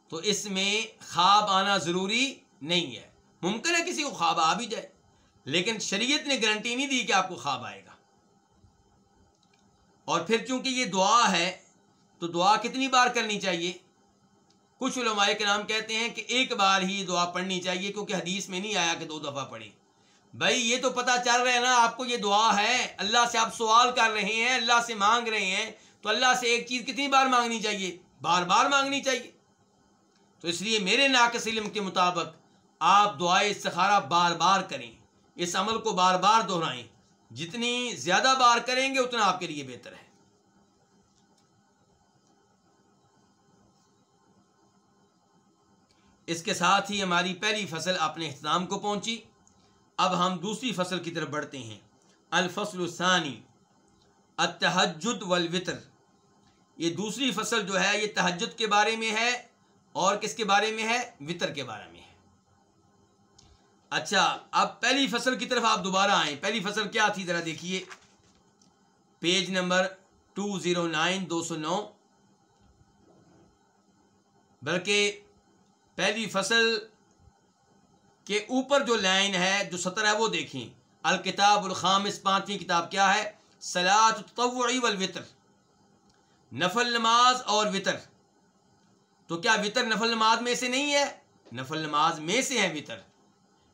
تو اس میں خواب آنا ضروری نہیں ہے۔ ممکن ہے کسی کو خواب آ بھی جائے، لیکن شریعت نے گارنٹی نہیں دی کہ آپ کو خواب آئے گا۔ اور پھر چونکہ یہ دعا ہے، تو دعا کتنی بار کرنی چاہیے؟ کچھ علماء کے نام کہتے ہیں کہ ایک بار ہی دعا پڑھنی چاہیے کیونکہ حدیث میں نہیں آیا کہ دو دفعہ پڑھی بھائی، یہ تو پتا چل رہا ہے نا، آپ کو یہ دعا ہے، اللہ سے آپ سوال کر رہے ہیں، اللہ سے مانگ رہے ہیں، تو اللہ سے ایک چیز کتنی بار مانگنی چاہیے؟ بار بار مانگنی چاہیے۔ تو اس لیے میرے ناقص علم کے مطابق آپ دعائیں استخارہ بار بار کریں، اس عمل کو بار بار دہرائیں۔ جتنی زیادہ بار کریں گے، اتنا آپ کے لیے بہتر ہے۔ اس کے ساتھ ہی ہماری پہلی فصل اپنے اختتام کو پہنچی۔ اب ہم دوسری فصل کی طرف بڑھتے ہیں۔ الفصل الثانی، التحجد والوطر یہ دوسری فصل جو ہے، یہ تحجد کے بارے میں ہے اور کس کے بارے میں ہے؟ وطر کے بارے میں ہے۔ اچھا اب پہلی فصل کی طرف آپ دوبارہ آئیں۔ پہلی فصل کیا تھی؟ ذرا دیکھیے۔ Page number two zero nine, دو سو نو۔ بلکہ پہلی فصل کے اوپر جو لائن ہے، جو سطر ہے، وہ دیکھیں۔ الکتاب الخامس، پانچویں کتاب کیا ہے؟ سلاۃ تطوعی والوتر۔ نفل نماز اور وطر تو کیا وطر نفل نماز میں سے نہیں ہے؟ نفل نماز میں سے ہے وطر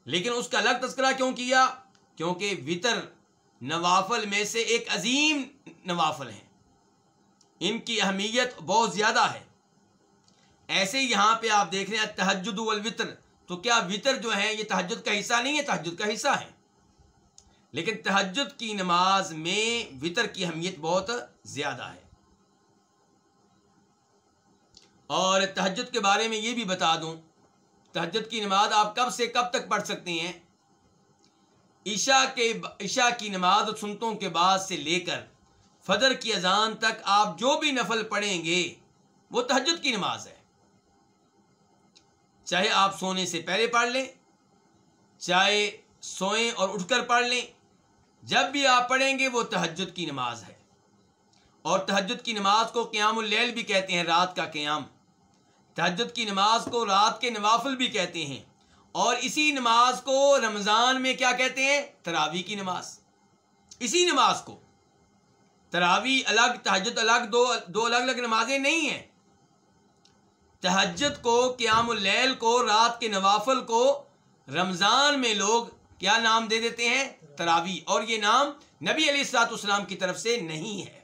لیکن اس کا الگ تذکرہ کیوں کیا؟ کیونکہ وطر نوافل میں سے ایک عظیم نوافل ہیں۔ ان کی اہمیت بہت زیادہ ہے۔ ایسے یہاں پہ آپ دیکھ رہے ہیں تحجد والوطر تو کیا وطر جو ہے یہ تحجد کا حصہ نہیں ہے؟ تحجد کا حصہ ہے۔ لیکن تحجد کی نماز میں وطر کی اہمیت بہت زیادہ ہے۔ اور تحجد کے بارے میں یہ بھی بتا دوں، تحجد کی نماز آپ کب سے کب تک پڑھ سکتے ہیں؟ عشاء کے عشاء کی نماز سنتوں کے بعد سے لے کر فجر کی اذان تک آپ جو بھی نفل پڑھیں گے، وہ تحجد کی نماز ہے۔ چاہے آپ سونے سے پہلے پڑھ لیں، چاہے سوئیں اور اٹھ کر پڑھ لیں، جب بھی آپ پڑھیں گے وہ تحجد کی نماز ہے۔ اور تحجد کی نماز کو قیام اللیل بھی کہتے ہیں، رات کا قیام۔ تحجد کی نماز کو رات کے نوافل بھی کہتے ہیں۔ اور اسی نماز کو رمضان میں کیا کہتے ہیں؟ تراوی کی نماز۔ اسی نماز کو۔ تراوی الگ تحجد الگ، دو دو الگ الگ نمازیں نہیں ہیں۔ تحجد کو، قیام اللیل کو، رات کے نوافل کو رمضان میں لوگ کیا نام دے دیتے ہیں؟ تراوی اور یہ نام نبی علی السلاط اسلام کی طرف سے نہیں ہے۔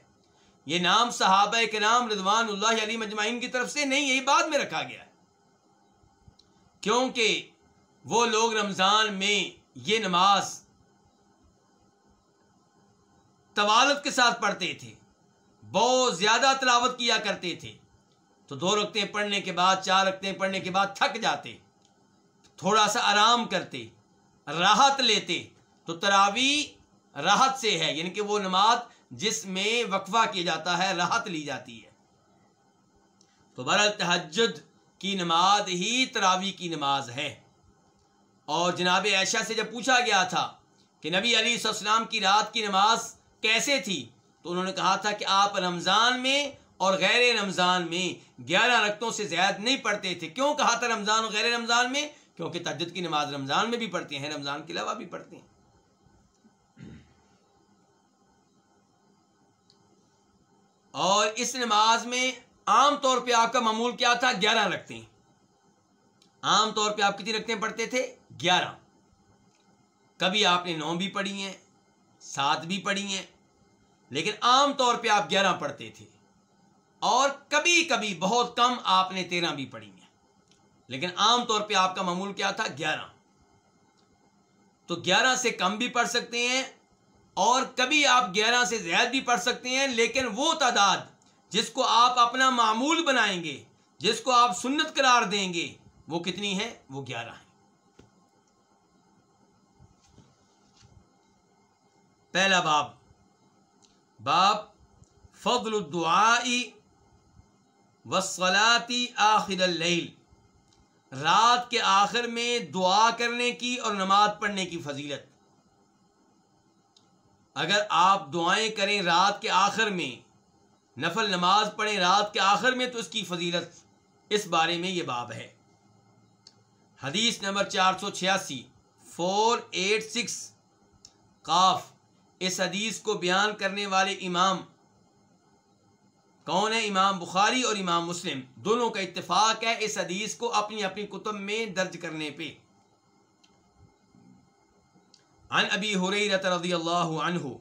یہ نام صحابہ کے نام رضوان اللہ علی مجمعین کی طرف سے نہیں، یہی بعد میں رکھا گیا کیونکہ وہ لوگ رمضان میں یہ نماز طوالت کے ساتھ پڑھتے تھے، بہت زیادہ تلاوت کیا کرتے تھے۔ تو دو رکھتے پڑھنے کے بعد، چار رکھتے پڑھنے کے بعد تھک جاتے، تھوڑا سا آرام کرتے، راحت لیتے۔ تو تراوی راحت سے ہے یعنی کہ وہ نماز جس میں وقفہ کیا جاتا ہے، راحت لی جاتی ہے۔ تو برال تحجد کی نماز ہی تراوی کی نماز ہے۔ اور جناب عائشہ سے جب پوچھا گیا تھا کہ نبی علی السلام کی رات کی نماز کیسے تھی، تو انہوں نے کہا تھا کہ آپ رمضان میں اور غیر رمضان میں گیارہ رقطوں سے زیادہ نہیں پڑھتے تھے۔ کیوں کہا تھا رمضان اور غیر رمضان میں؟ کیونکہ تجد کی نماز رمضان میں بھی پڑھتے ہیں، رمضان کے علاوہ بھی پڑھتے ہیں۔ اور اس نماز میں عام طور پہ آپ کا معمول کیا تھا؟ گیارہ رکھتے ہیں عام طور پہ آپ کتنی رکھتے پڑھتے تھے؟ گیارہ۔ کبھی آپ نے نو بھی پڑھی ہیں، سات بھی پڑھی ہیں، لیکن عام طور پہ آپ گیارہ پڑھتے تھے۔ اور کبھی کبھی بہت کم آپ نے تیرہ بھی پڑھی ہیں۔ لیکن عام طور پہ آپ کا معمول کیا تھا؟ گیارہ۔ تو گیارہ سے کم بھی پڑھ سکتے ہیں اور کبھی آپ گیارہ سے زیادہ بھی پڑھ سکتے ہیں، لیکن وہ تعداد جس کو آپ اپنا معمول بنائیں گے، جس کو آپ سنت قرار دیں گے، وہ کتنی ہے؟ وہ گیارہ ہیں پہلا باب باب فضل الدعائی وسلاتی آخر اللیل رات کے آخر میں دعا کرنے کی اور نماز پڑھنے کی فضیلت۔ اگر آپ دعائیں کریں رات کے آخر میں، نفل نماز پڑھیں رات کے آخر میں، تو اس کی فضیلت اس بارے میں یہ باب ہے۔ حدیث نمبر چار سو چھیاسی فور ایٹ سکس، قاف۔ اس حدیث کو بیان کرنے والے امام کون ہے امام بخاری اور امام مسلم؟ دونوں کا اتفاق ہے اس حدیث کو اپنی اپنی کتب میں درج کرنے پہ۔ عن ابی حریرت رضی اللہ عنہ،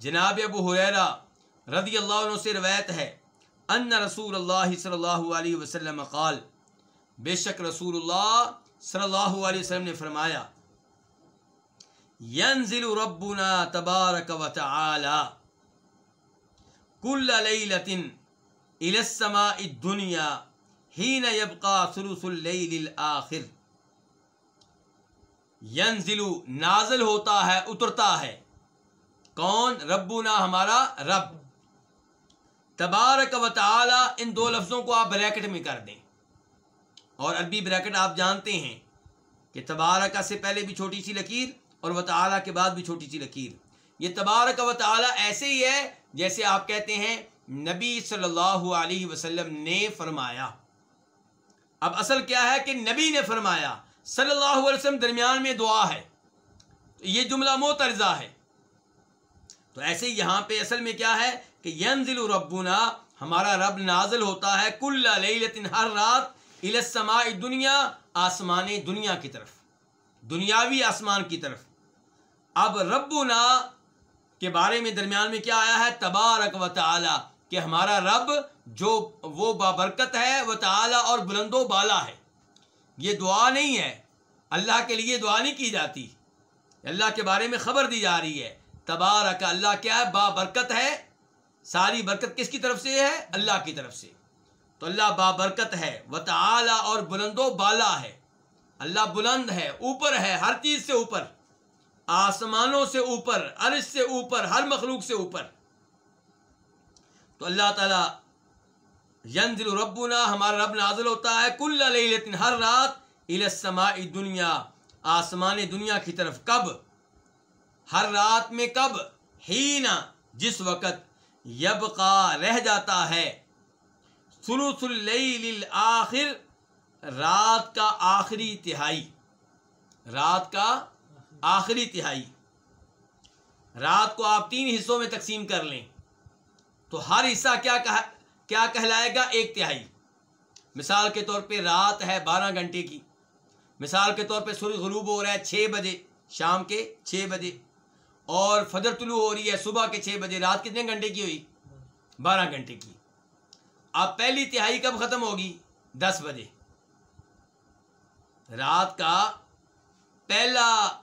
جناب ابو حریرہ رضی اللہ عنہ سے روایت ہے، ان رسول اللہ صلی اللہ علیہ وسلم قال، بے شک رسول اللہ صلی اللہ علیہ وسلم نے فرمایا، ینزل ربنا تبارک و تعالی کل لیلت الى السماء الدنیا حین یبقى ثلث اللیل الاخر ینزلو نازل ہوتا ہے، اترتا ہے. کون؟ ربنا، ہمارا رب. تبارک و تعالی، ان دو لفظوں کو آپ بریکٹ میں کر دیں. اور عربی بریکٹ آپ جانتے ہیں کہ تبارک سے پہلے بھی چھوٹی سی لکیر اور و تعالی کے بعد بھی چھوٹی سی لکیر. یہ تبارک و تعالی ایسے ہی ہے جیسے آپ کہتے ہیں نبی صلی اللہ علیہ وسلم نے فرمایا۔ اب اصل کیا ہے کہ نبی نے فرمایا، صلی اللہ علیہ وسلم درمیان میں دعا ہے، یہ جملہ موترزہ ہے۔ تو ایسے یہاں پہ اصل میں کیا ہے کہ ینزل ربنا، ہمارا رب نازل ہوتا ہے کل لیلت ہر رات السماء دنیا آسمان دنیا کی طرف، دنیاوی آسمان کی طرف۔ اب ربنا کے بارے میں درمیان میں کیا آیا ہے؟ تبارک و تعالی، کہ ہمارا رب جو وہ بابرکت ہے وہ تعالی اور بلند و بالا ہے۔ یہ دعا نہیں ہے۔ اللہ کے لیے دعا نہیں کی جاتی۔ اللہ کے بارے میں خبر دی جا رہی ہے۔ تبارک، اللہ کیا ہے؟ بابرکت ہے۔ ساری برکت کس کی طرف سے ہے؟ اللہ کی طرف سے۔ تو اللہ بابرکت ہے، و تعالی اور بلند و بالا ہے۔ اللہ بلند ہے، اوپر ہے، ہر چیز سے اوپر۔ آسمانوں سے اوپر، عرش سے اوپر، ہر مخلوق سے اوپر۔ تو اللہ تعالیٰ ینزل ربنا، ہمارا رب نازل ہوتا ہے کل لیلت ہر رات السماء دنیا، آسمان دنیا کی طرف۔ کب؟ ہر رات میں کب؟ ہی جس وقت یبقا رہ جاتا ہے۔ ثلث اللیل الاخر رات کا آخری تہائی۔ رات کا آخری تہائی۔ رات کو آپ تین حصوں میں تقسیم کر لیں۔ تو ہر حصہ کیا کیا کہلائے گا؟ ایک تہائی۔ مثال کے طور پہ رات ہے بارہ گھنٹے کی۔ مثال کے طور پہ سورج غروب ہو رہا ہے چھ بجے، شام کے چھ بجے۔ اور فجر طلوع ہو رہی ہے صبح کے چھ بجے۔ رات کتنے گھنٹے کی ہوئی؟ بارہ گھنٹے کی۔ اب پہلی تہائی کب ختم ہوگی؟ دس بجے۔ رات کا پہلا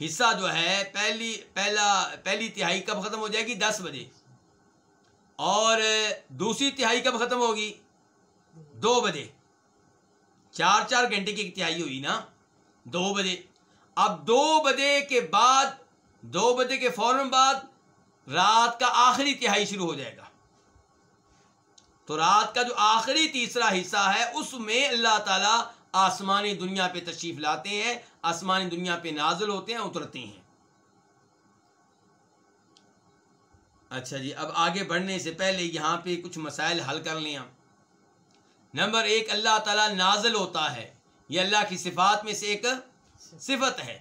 حصہ جو ہے، پہلی، پہلا، پہلی تہائی کب ختم ہو جائے گی؟ دس بجے۔ اور دوسری تہائی کب ختم ہوگی؟ دو بجے۔ چار چار گھنٹے کی تہائی ہوئی نا۔ دو بجے۔ اب دو بجے کے بعد، دو بجے کے فوراً بعد رات کا آخری تہائی شروع ہو جائے گا۔ تو رات کا جو آخری تیسرا حصہ ہے، اس میں اللہ تعالیٰ آسمانی دنیا پہ تشریف لاتے ہیں۔ آسمانی دنیا پہ نازل ہوتے ہیں، اترتے ہیں۔ اچھا جی اب آگے بڑھنے سے پہلے یہاں پہ کچھ مسائل حل کر لیں ہم۔ نمبر ایک، اللہ تعالیٰ نازل ہوتا ہے۔ یہ اللہ کی صفات میں سے ایک صفت ہے۔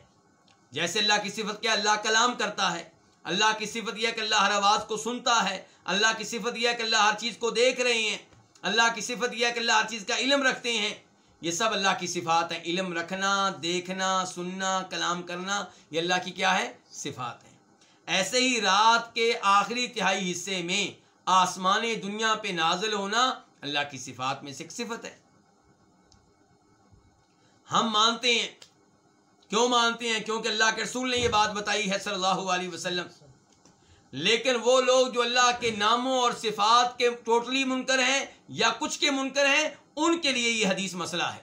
جیسے اللہ کی صفت کیا، اللہ کلام کرتا ہے۔ اللہ کی صفت یہ کہ اللہ ہر آواز کو سنتا ہے۔ اللہ کی صفت یہ کہ اللہ ہر چیز کو دیکھ رہے ہیں۔ اللہ کی صفت یہ کہ اللہ ہر چیز کا علم رکھتے ہیں۔ یہ سب اللہ کی صفات ہیں۔ علم رکھنا، دیکھنا، سننا، کلام کرنا، یہ اللہ کی کیا ہے؟ صفات ہیں۔ ایسے ہی رات کے آخری تہائی حصے میں آسمان دنیا پہ نازل ہونا اللہ کی صفات میں سے ایک صفت ہے۔ ہم مانتے ہیں۔ کیوں مانتے ہیں؟ کیونکہ اللہ کے رسول نے یہ بات بتائی ہے صلی اللہ علیہ وسلم۔ لیکن وہ لوگ جو اللہ کے ناموں اور صفات کے ٹوٹلی منکر ہیں یا کچھ کے منکر ہیں ان کے لیے یہ حدیث مسئلہ ہے۔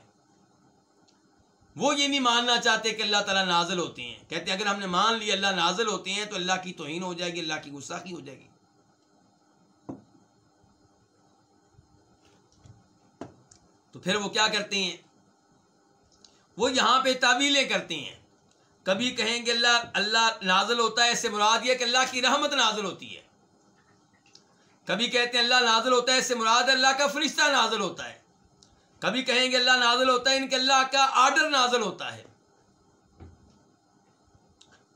وہ یہ نہیں ماننا چاہتے کہ اللہ تعالیٰ نازل ہوتے ہیں۔ کہتے ہیں اگر ہم نے مان لیا اللہ نازل ہوتے ہیں تو اللہ کی توہین ہو جائے گی، اللہ کی گستاخی ہو جائے گی۔ تو پھر وہ کیا کرتے ہیں؟ وہ یہاں پہ تعویلیں کرتے ہیں۔ کبھی کہیں گے اللہ اللہ نازل ہوتا ہے، اس سے مراد یہ کہ اللہ کی رحمت نازل ہوتی ہے۔ کبھی کہتے ہیں اللہ نازل ہوتا ہے، اس سے مراد اللہ کا فرشتہ نازل ہوتا ہے۔ کبھی کہیں گے اللہ نازل ہوتا ہے، ان کے اللہ کا آرڈر نازل ہوتا ہے۔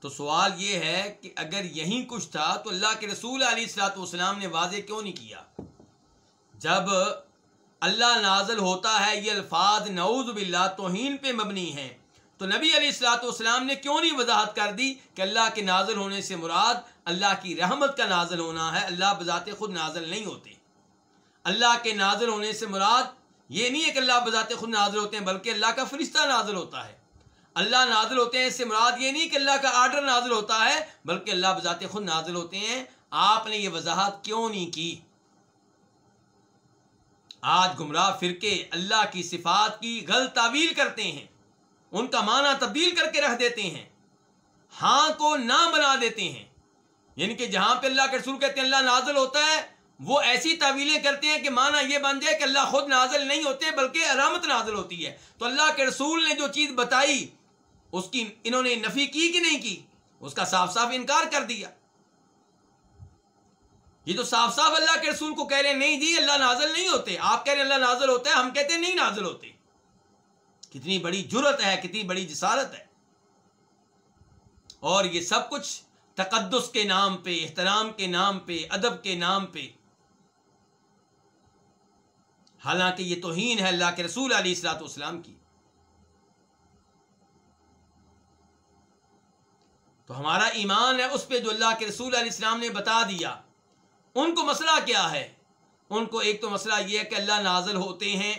تو سوال یہ ہے کہ اگر یہی کچھ تھا تو اللہ کے رسول علیہ السلاۃ والسلام نے واضح کیوں نہیں کیا؟ جب اللہ نازل ہوتا ہے، یہ الفاظ نعوذ باللہ توہین پہ مبنی ہیں، تو نبی علیہ السلاۃ والسلام نے کیوں نہیں وضاحت کر دی کہ اللہ کے نازل ہونے سے مراد اللہ کی رحمت کا نازل ہونا ہے؟ اللہ بذات خود نازل نہیں ہوتے۔ اللہ کے نازل ہونے سے مراد یہ نہیں ہے کہ اللہ بذات خود نازل ہوتے ہیں، بلکہ اللہ کا فرشتہ نازل ہوتا ہے۔ اللہ نازل ہوتے ہیں اس سے مراد یہ نہیں کہ اللہ کا آرڈر نازل ہوتا ہے، بلکہ اللہ بذات خود نازل ہوتے ہیں۔ آپ نے یہ وضاحت کیوں نہیں کی؟ آج گمراہ فرقے اللہ کی صفات کی غلط تعویل کرتے ہیں، ان کا معنی تبدیل کر کے رکھ دیتے ہیں۔ ہاں کو نہ بنا دیتے ہیں۔ یعنی کہ جہاں پہ اللہ کے رسول کہتے ہیں اللہ نازل ہوتا ہے وہ ایسی تعویلیں کرتے ہیں کہ معنی یہ بن جائے کہ اللہ خود نازل نہیں ہوتے بلکہ علامت نازل ہوتی ہے۔ تو اللہ کے رسول نے جو چیز بتائی، اس کی انہوں نے نفی کی کہ نہیں کی؟ اس کا صاف صاف انکار کر دیا۔ یہ تو صاف صاف اللہ کے رسول کو کہہ رہے ہیں، نہیں جی اللہ نازل نہیں ہوتے۔ آپ کہہ رہے ہیں اللہ نازل ہوتا ہے، ہم کہتے ہیں نہیں نازل ہوتے۔ کتنی بڑی جرت ہے، کتنی بڑی جسارت ہے۔ اور یہ سب کچھ تقدس کے نام پہ، احترام کے نام پہ، ادب کے نام پہ حالانکہ یہ توہین ہے اللہ کے رسول علیہ السلاۃ والسلام کی۔ تو ہمارا ایمان ہے اس پہ جو اللہ کے رسول علیہ السلام نے بتا دیا۔ ان کو مسئلہ کیا ہے؟ ان کو ایک تو مسئلہ یہ ہے کہ اللہ نازل ہوتے ہیں۔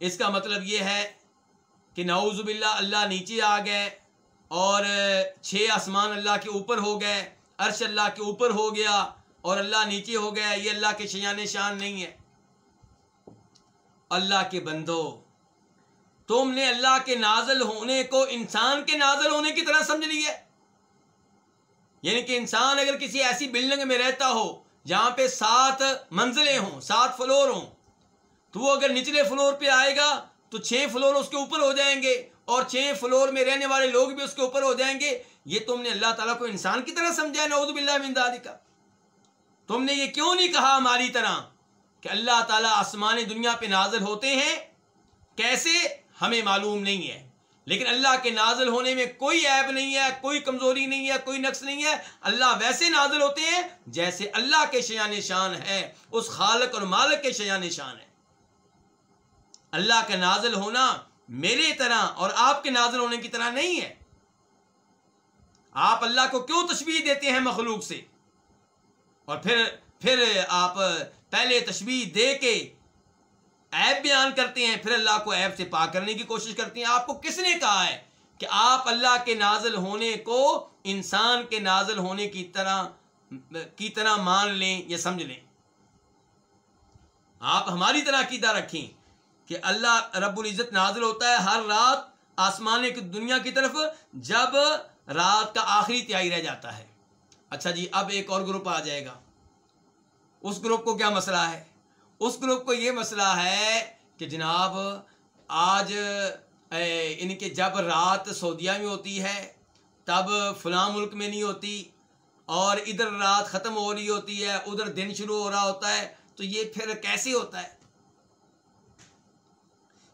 اس کا مطلب یہ ہے کہ نعوذ باللہ اللہ نیچے آ گئے اور چھ آسمان اللہ کے اوپر ہو گئے، عرش اللہ کے اوپر ہو گیا اور اللہ نیچے ہو گیا یہ اللہ کے شیان شان نہیں ہے۔ اللہ کے بندو، تم نے اللہ کے نازل ہونے کو انسان کے نازل ہونے کی طرح سمجھ لی ہے؟ یعنی کہ انسان اگر کسی ایسی بلڈنگ میں رہتا ہو جہاں پہ سات منزلیں ہوں، سات فلور ہوں، تو وہ اگر نچلے فلور پہ آئے گا تو چھ فلور اس کے اوپر ہو جائیں گے اور چھ فلور میں رہنے والے لوگ بھی اس کے اوپر ہو جائیں گے۔ یہ تم نے اللہ تعالیٰ کو انسان کی طرح سمجھا ہے، نعوذ باللہ من کا تم نے یہ کیوں نہیں کہا ہماری طرح؟ کہ اللہ تعالیٰ آسمان دنیا پہ نازل ہوتے ہیں، کیسے؟ ہمیں معلوم نہیں ہے۔ لیکن اللہ کے نازل ہونے میں کوئی عیب نہیں ہے، کوئی کمزوری نہیں ہے، کوئی نقص نہیں ہے۔ اللہ ویسے نازل ہوتے ہیں جیسے اللہ کے شیان شان ہے اس خالق اور مالک کے شیان شان ہے اللہ کا نازل ہونا میرے طرح اور آپ کے نازل ہونے کی طرح نہیں ہے۔ آپ اللہ کو کیوں تشبیح دیتے ہیں مخلوق سے؟ اور پھر پھر آپ پہلے تشبیح دے کے ایپ بیان کرتے ہیں، پھر اللہ کو ایپ سے پاک کرنے کی کوشش کرتے ہیں۔ آپ کو کس نے کہا ہے کہ آپ اللہ کے نازل ہونے کو انسان کے نازل ہونے کی طرح کی طرح مان لیں یا سمجھ لیں؟ آپ ہماری طرح عقیدہ رکھیں کہ اللہ رب العزت نازل ہوتا ہے ہر رات آسمان کی دنیا کی طرف، جب رات کا آخری تہائی رہ جاتا ہے۔ اچھا جی اب ایک اور گروپ آ جائے گا۔ اس گروپ کو کیا مسئلہ ہے؟ اس گروپ کو یہ مسئلہ ہے کہ جناب، آج ان کے جب رات سعودیہ میں ہوتی ہے، تب فلاں ملک میں نہیں ہوتی، اور ادھر رات ختم ہو رہی ہوتی ہے، ادھر دن شروع ہو رہا ہوتا ہے، تو یہ پھر کیسے ہوتا ہے؟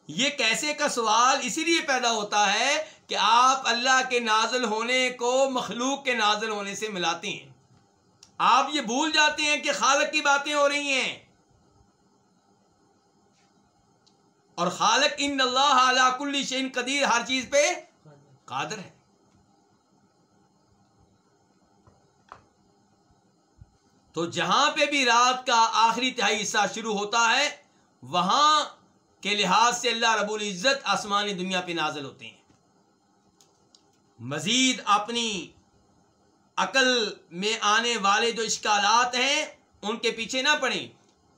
یہ کیسے کا سوال اسی لیے پیدا ہوتا ہے کہ آپ اللہ کے نازل ہونے کو مخلوق کے نازل ہونے سے ملاتے ہیں۔ آپ یہ بھول جاتے ہیں کہ خالق کی باتیں ہو رہی ہیں۔ اور خالق ان اللہ کل شین قدیر ہر چیز پہ قادر ہے۔ تو جہاں پہ بھی رات کا آخری تہائی حصہ شروع ہوتا ہے، وہاں کے لحاظ سے اللہ رب العزت آسمانی دنیا پہ نازل ہوتے ہیں۔ مزید اپنی عقل میں آنے والے جو اشکالات ہیں، ان کے پیچھے نہ پڑیں۔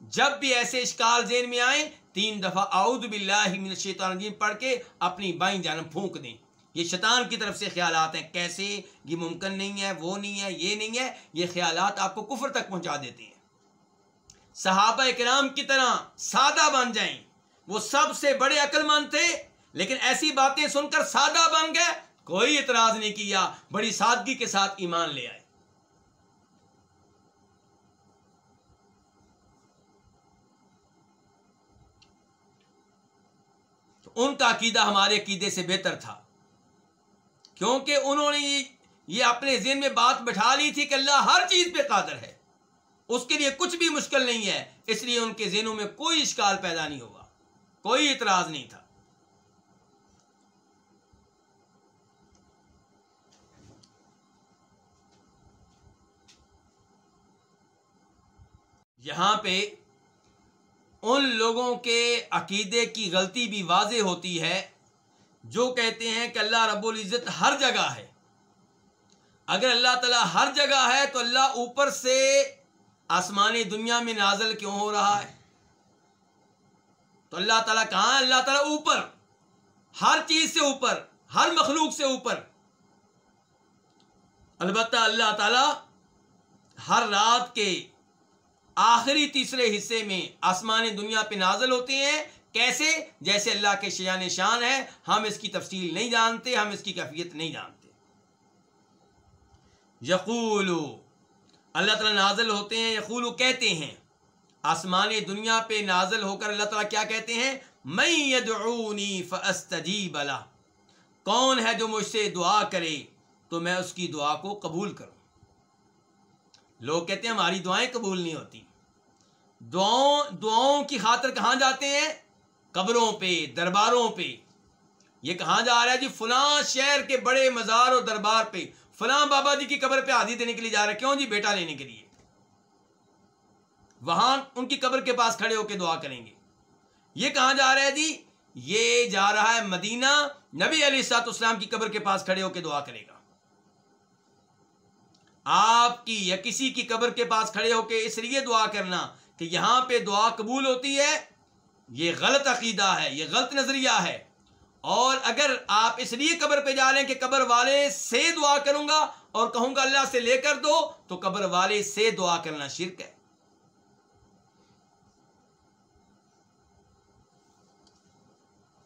جب بھی ایسے اشکال ذہن میں آئیں، تین دفعہ اعوذ باللہ من الشیطان الرجیم پڑھ کے اپنی بائیں جانب پھونک دیں۔ یہ شیطان کی طرف سے خیالات ہیں۔ کیسے؟ یہ ممکن نہیں ہے، وہ نہیں ہے، یہ نہیں ہے۔ یہ خیالات آپ کو کفر تک پہنچا دیتے ہیں۔ صحابہ اکرام کی طرح سادہ بن جائیں۔ وہ سب سے بڑے عقل مند تھے، لیکن ایسی باتیں سن کر سادہ بن گئے کوئی اعتراض نہیں کیا، بڑی سادگی کے ساتھ ایمان لے آئے۔ تو ان کا عقیدہ ہمارے عقیدے سے بہتر تھا۔ کیونکہ انہوں نے یہ اپنے ذہن میں بات بٹھا لی تھی کہ اللہ ہر چیز پہ قادر ہے۔ اس کے لیے کچھ بھی مشکل نہیں ہے، اس لیے ان کے ذہنوں میں کوئی اشکال پیدا نہیں ہوگا کوئی اعتراض نہیں تھا۔ یہاں پہ ان لوگوں کے عقیدے کی غلطی بھی واضح ہوتی ہے، جو کہتے ہیں کہ اللہ رب العزت ہر جگہ ہے۔ اگر اللہ تعالیٰ ہر جگہ ہے تو اللہ اوپر سے آسمانی دنیا میں نازل کیوں ہو رہا ہے؟ تو اللہ تعالیٰ کہاں ہے؟ اللہ تعالیٰ اوپر، ہر چیز سے اوپر، ہر مخلوق سے اوپر۔ البتہ اللہ تعالیٰ ہر رات کے آخری تیسرے حصے میں آسمانی دنیا پہ نازل ہوتے ہیں۔ کیسے؟ جیسے اللہ کے شیان شان ہے، ہم اس کی تفصیل نہیں جانتے، ہم اس کی کیفیت نہیں جانتے۔ یقول اللہ تعالیٰ نازل ہوتے ہیں یقول کہتے ہیں۔ آسمانی دنیا پہ نازل ہو کر اللہ تعالیٰ کیا کہتے ہیں؟ میں یدعونی فاستجیب له کون ہے جو مجھ سے دعا کرے؟ تو میں اس کی دعا کو قبول کروں۔ لوگ کہتے ہیں ہماری دعائیں قبول نہیں ہوتی۔ دعاؤں دعاؤں کی خاطر کہاں جاتے ہیں؟ قبروں پہ، درباروں پہ۔ یہ کہاں جا رہا ہے؟ جی فلاں شہر کے بڑے مزار اور دربار پہ۔ فلاں بابا جی کی قبر پہ آدھی دینے کے لیے جا رہا ہے کیوں جی؟ بیٹا لینے کے لیے۔ وہاں ان کی قبر کے پاس کھڑے ہو کے دعا کریں گے۔ یہ کہاں جا رہا ہے جی؟ یہ جا رہا ہے مدینہ۔ نبی علی سات اسلام کی قبر کے پاس کھڑے ہو کے دعا کرے گا۔ آپ کی یا کسی کی قبر کے پاس کھڑے ہو کے اس لیے دعا کرنا کہ یہاں پہ دعا قبول ہوتی ہے، یہ غلط عقیدہ ہے، یہ غلط نظریہ ہے۔ اور اگر آپ اس لیے قبر پہ جا لیں کہ قبر والے سے دعا کروں گا اور کہوں گا اللہ سے لے کر دو، تو قبر والے سے دعا کرنا شرک ہے۔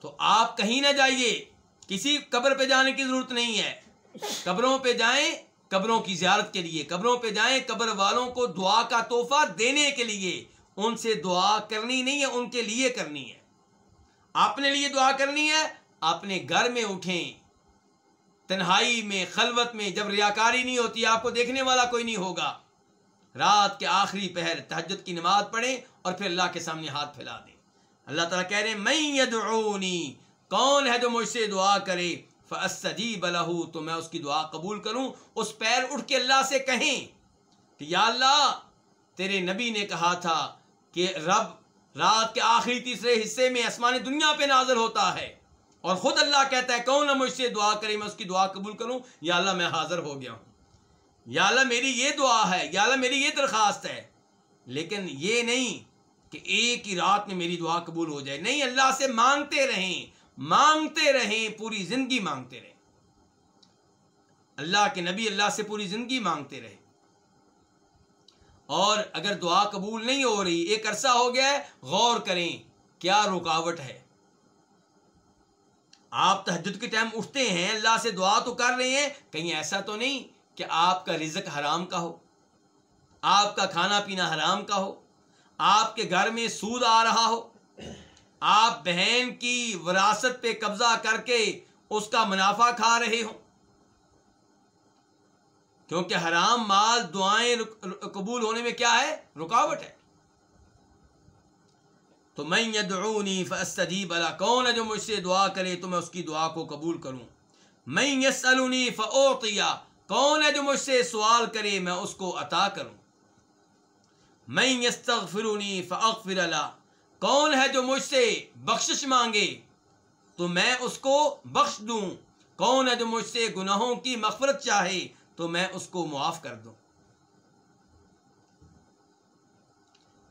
تو آپ کہیں نہ جائیے، کسی قبر پہ جانے کی ضرورت نہیں ہے۔ قبروں پہ جائیں قبروں کی زیارت کے لیے، قبروں پہ جائیں، قبر والوں کو دعا کا تحفہ دینے کے لیے۔ ان سے دعا کرنی نہیں ہے، ان کے لیے کرنی ہے۔ اپنے لیے دعا کرنی ہے، اپنے گھر میں اٹھیں۔ تنہائی میں، خلوت میں جب ریاکاری نہیں ہوتی، آپ کو دیکھنے والا کوئی نہیں ہوگا۔ رات کے آخری پہر تہجد کی نماز پڑھیں اور پھر اللہ کے سامنے ہاتھ پھیلا دیں۔ اللہ تعالیٰ کہہ رہے ہیں میں یدعونی کون ہے جو مجھ سے دعا کرے؟ فاستجیب له، تو میں اس کی دعا قبول کروں۔ اس پیر اٹھ کے اللہ سے کہیں کہ یا اللہ، تیرے نبی نے کہا تھا کہ رب رات کے آخری تیسرے حصے میں آسمان دنیا پہ نازل ہوتا ہے۔ اور خود اللہ کہتا ہے، کون ہے مجھ سے دعا کرے، میں اس کی دعا قبول کروں۔ یا اللہ، میں حاضر ہو گیا ہوں۔ یا اللہ، میری یہ دعا ہے، یا اللہ، میری یہ درخواست ہے۔ لیکن یہ نہیں کہ ایک ہی رات میں میری دعا قبول ہو جائے۔ نہیں، اللہ سے مانگتے رہیں۔ مانگتے رہیں، پوری زندگی مانگتے رہیں۔ اللہ کے نبی اللہ سے پوری زندگی مانگتے رہے اور اگر دعا قبول نہیں ہو رہی، ایک عرصہ ہو گیا ہے، غور کریں، کیا رکاوٹ ہے؟ آپ تحجد کے ٹائم اٹھتے ہیں، اللہ سے دعا تو کر رہے ہیں، کہیں ایسا تو نہیں کہ آپ کا رزق حرام کا ہو، آپ کا کھانا پینا حرام کا ہو، آپ کے گھر میں سود آ رہا ہو۔ آپ بہن کی وراثت پہ قبضہ کر کے اس کا منافع کھا رہے ہوں۔ کیونکہ حرام مال دعائیں قبول ہونے میں کیا ہے؟ رکاوٹ ہے۔ تو میں یدعونی فاستجیب اللہ کون ہے جو مجھ سے دعا کرے تو میں اس کی دعا کو قبول کروں؟ میں یسالونی فاعطیا کون ہے جو مجھ سے سوال کرے میں اس کو عطا کروں؟ میں یستغفرونی فاغفر اللہ کون ہے جو مجھ سے بخشش مانگے؟ تو میں اس کو بخش دوں۔ کون ہے جو مجھ سے گناہوں کی مغفرت چاہے، تو میں اس کو معاف کر دوں۔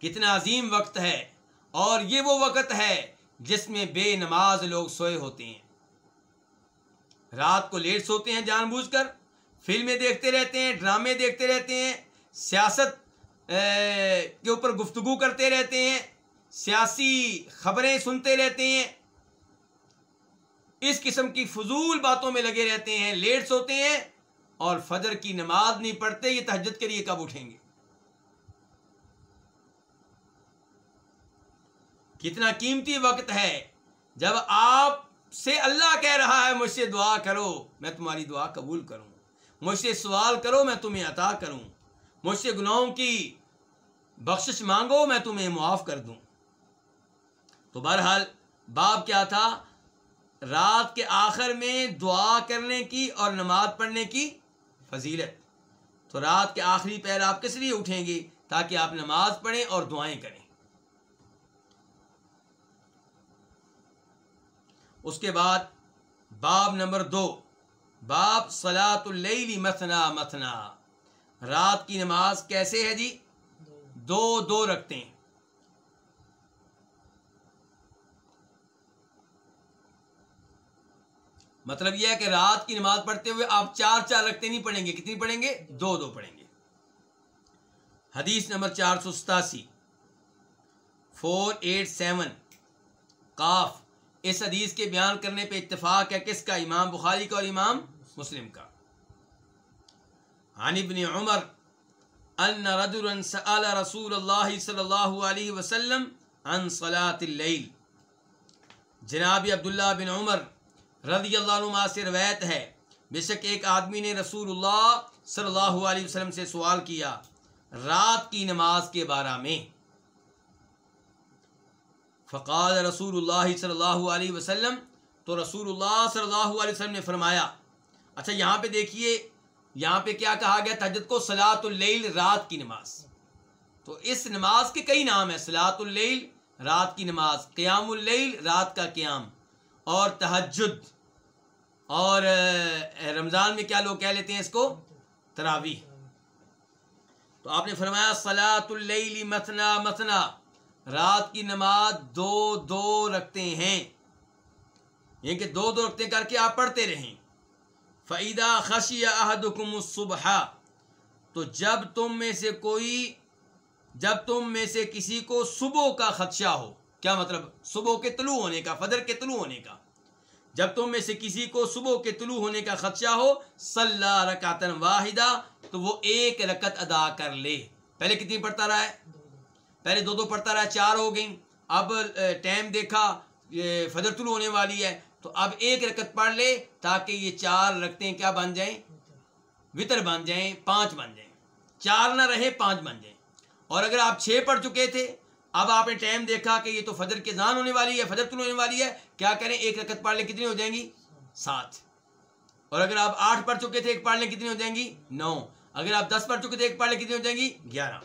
کتنا عظیم وقت ہے، اور یہ وہ وقت ہے جس میں بے نماز لوگ سوئے ہوتے ہیں۔ رات کو لیٹ سوتے ہیں جان بوجھ کر، فلمیں دیکھتے رہتے ہیں، ڈرامے دیکھتے رہتے ہیں، سیاست کے اوپر گفتگو کرتے رہتے ہیں۔ سیاسی خبریں سنتے رہتے ہیں۔ اس قسم کی فضول باتوں میں لگے رہتے ہیں، لیٹ سوتے ہیں اور فجر کی نماز نہیں پڑھتے، یہ تہجد کے لیے کب اٹھیں گے؟ کتنا قیمتی وقت ہے۔ جب آپ سے اللہ کہہ رہا ہے، مجھ سے دعا کرو، میں تمہاری دعا قبول کروں۔ مجھ سے سوال کرو، میں تمہیں عطا کروں۔ مجھ سے گناہوں کی بخشش مانگو، میں تمہیں معاف کر دوں۔ تو بہرحال باب کیا تھا؟ رات کے آخر میں دعا کرنے کی اور نماز پڑھنے کی فضیلت۔ تو رات کے آخری پیر آپ کس لیے اٹھیں گے؟ تاکہ آپ نماز پڑھیں اور دعائیں کریں۔ اس کے بعد باب نمبر دو۔ باب سلاۃ اللیلی مسنا مسنا رات کی نماز کیسے ہے جی؟ دو دو رکھتے ہیں۔ مطلب یہ ہے کہ رات کی نماز پڑھتے ہوئے آپ چار چار رکھتے نہیں پڑھیں گے، کتنی پڑھیں گے؟ دو دو پڑھیں گے۔ حدیث نمبر چار سو ستاسی۔ Four eight seven. کاف اس حدیث کے بیان کرنے پہ اتفاق ہے کس کا؟ امام بخاری کا اور امام مسلم کا۔ عن ابن عمر ان رجلا سأل رسول اللہ صلی اللہ علیہ وسلم عن صلاة اللیل۔ جناب عبداللہ بن عمر رضی اللہ عنہ سے روایت ہے۔ بے شک ایک آدمی نے رسول اللہ صلی اللہ علیہ وسلم سے سوال کیا رات کی نماز کے بارے میں۔ فقال رسول اللہ صلی اللہ علیہ وسلم، تو رسول اللہ صلی اللہ علیہ وسلم نے فرمایا اچھا یہاں پہ دیکھیے، یہاں پہ کیا کہا گیا؟ تجد کو سلاۃ اللیل رات کی نماز۔ تو اس نماز کے کئی نام ہیں سلاۃ اللیل رات کی نماز قیام اللیل رات کا قیام، اور تہجد۔ اور رمضان میں کیا لوگ کہہ لیتے ہیں اس کو؟ تراوی تو آپ نے فرمایا سلاۃ اللیل مثنا مثنا رات کی نماز دو دو رکھتے ہیں۔ یعنی کہ دو دو رکھتے کر کے آپ پڑھتے رہیں۔ فعیدہ خشی احدکم صبح تو جب تم میں سے کوئی، جب تم میں سے کسی کو صبح کا خدشہ ہو، کیا مطلب؟ صبح کے طلوع ہونے کا، فجر کے طلوع ہونے کا۔ جب تم میں سے کسی کو صبح کے طلوع ہونے کا خدشہ ہو صلاح رکاتن واحدہ، تو وہ ایک رکت ادا کر لے۔ پہلے کتنی پڑھتا رہا ہے؟ پہلے دو دو پڑھتا رہا چار ہو گئیں۔ اب ٹائم دیکھا فجر طلوع ہونے والی ہے۔ تو اب ایک رکت پڑھ لے تاکہ یہ چار رکھتے کیا بن جائیں؟ وطر بن جائیں، پانچ بن جائیں۔ چار نہ رہے، پانچ بن جائیں۔ اور اگر آپ چھ پڑھ چکے تھے اب آپ نے ٹائم دیکھا کہ یہ تو فجر کے زان ہونے والی ہے، فجر طلوع ہونے والی ہے، کیا کریں؟ ایک رکت پڑھ لیں کتنی ہو جائیں گی؟ سات۔ اور اگر آپ آٹھ پڑھ چکے تھے، ایک پڑھ لیں کتنی ہو جائیں گی؟ نو۔ اگر آپ دس پڑھ چکے تھے، ایک پڑھ لیں کتنی ہو جائیں گی؟ گیارہ۔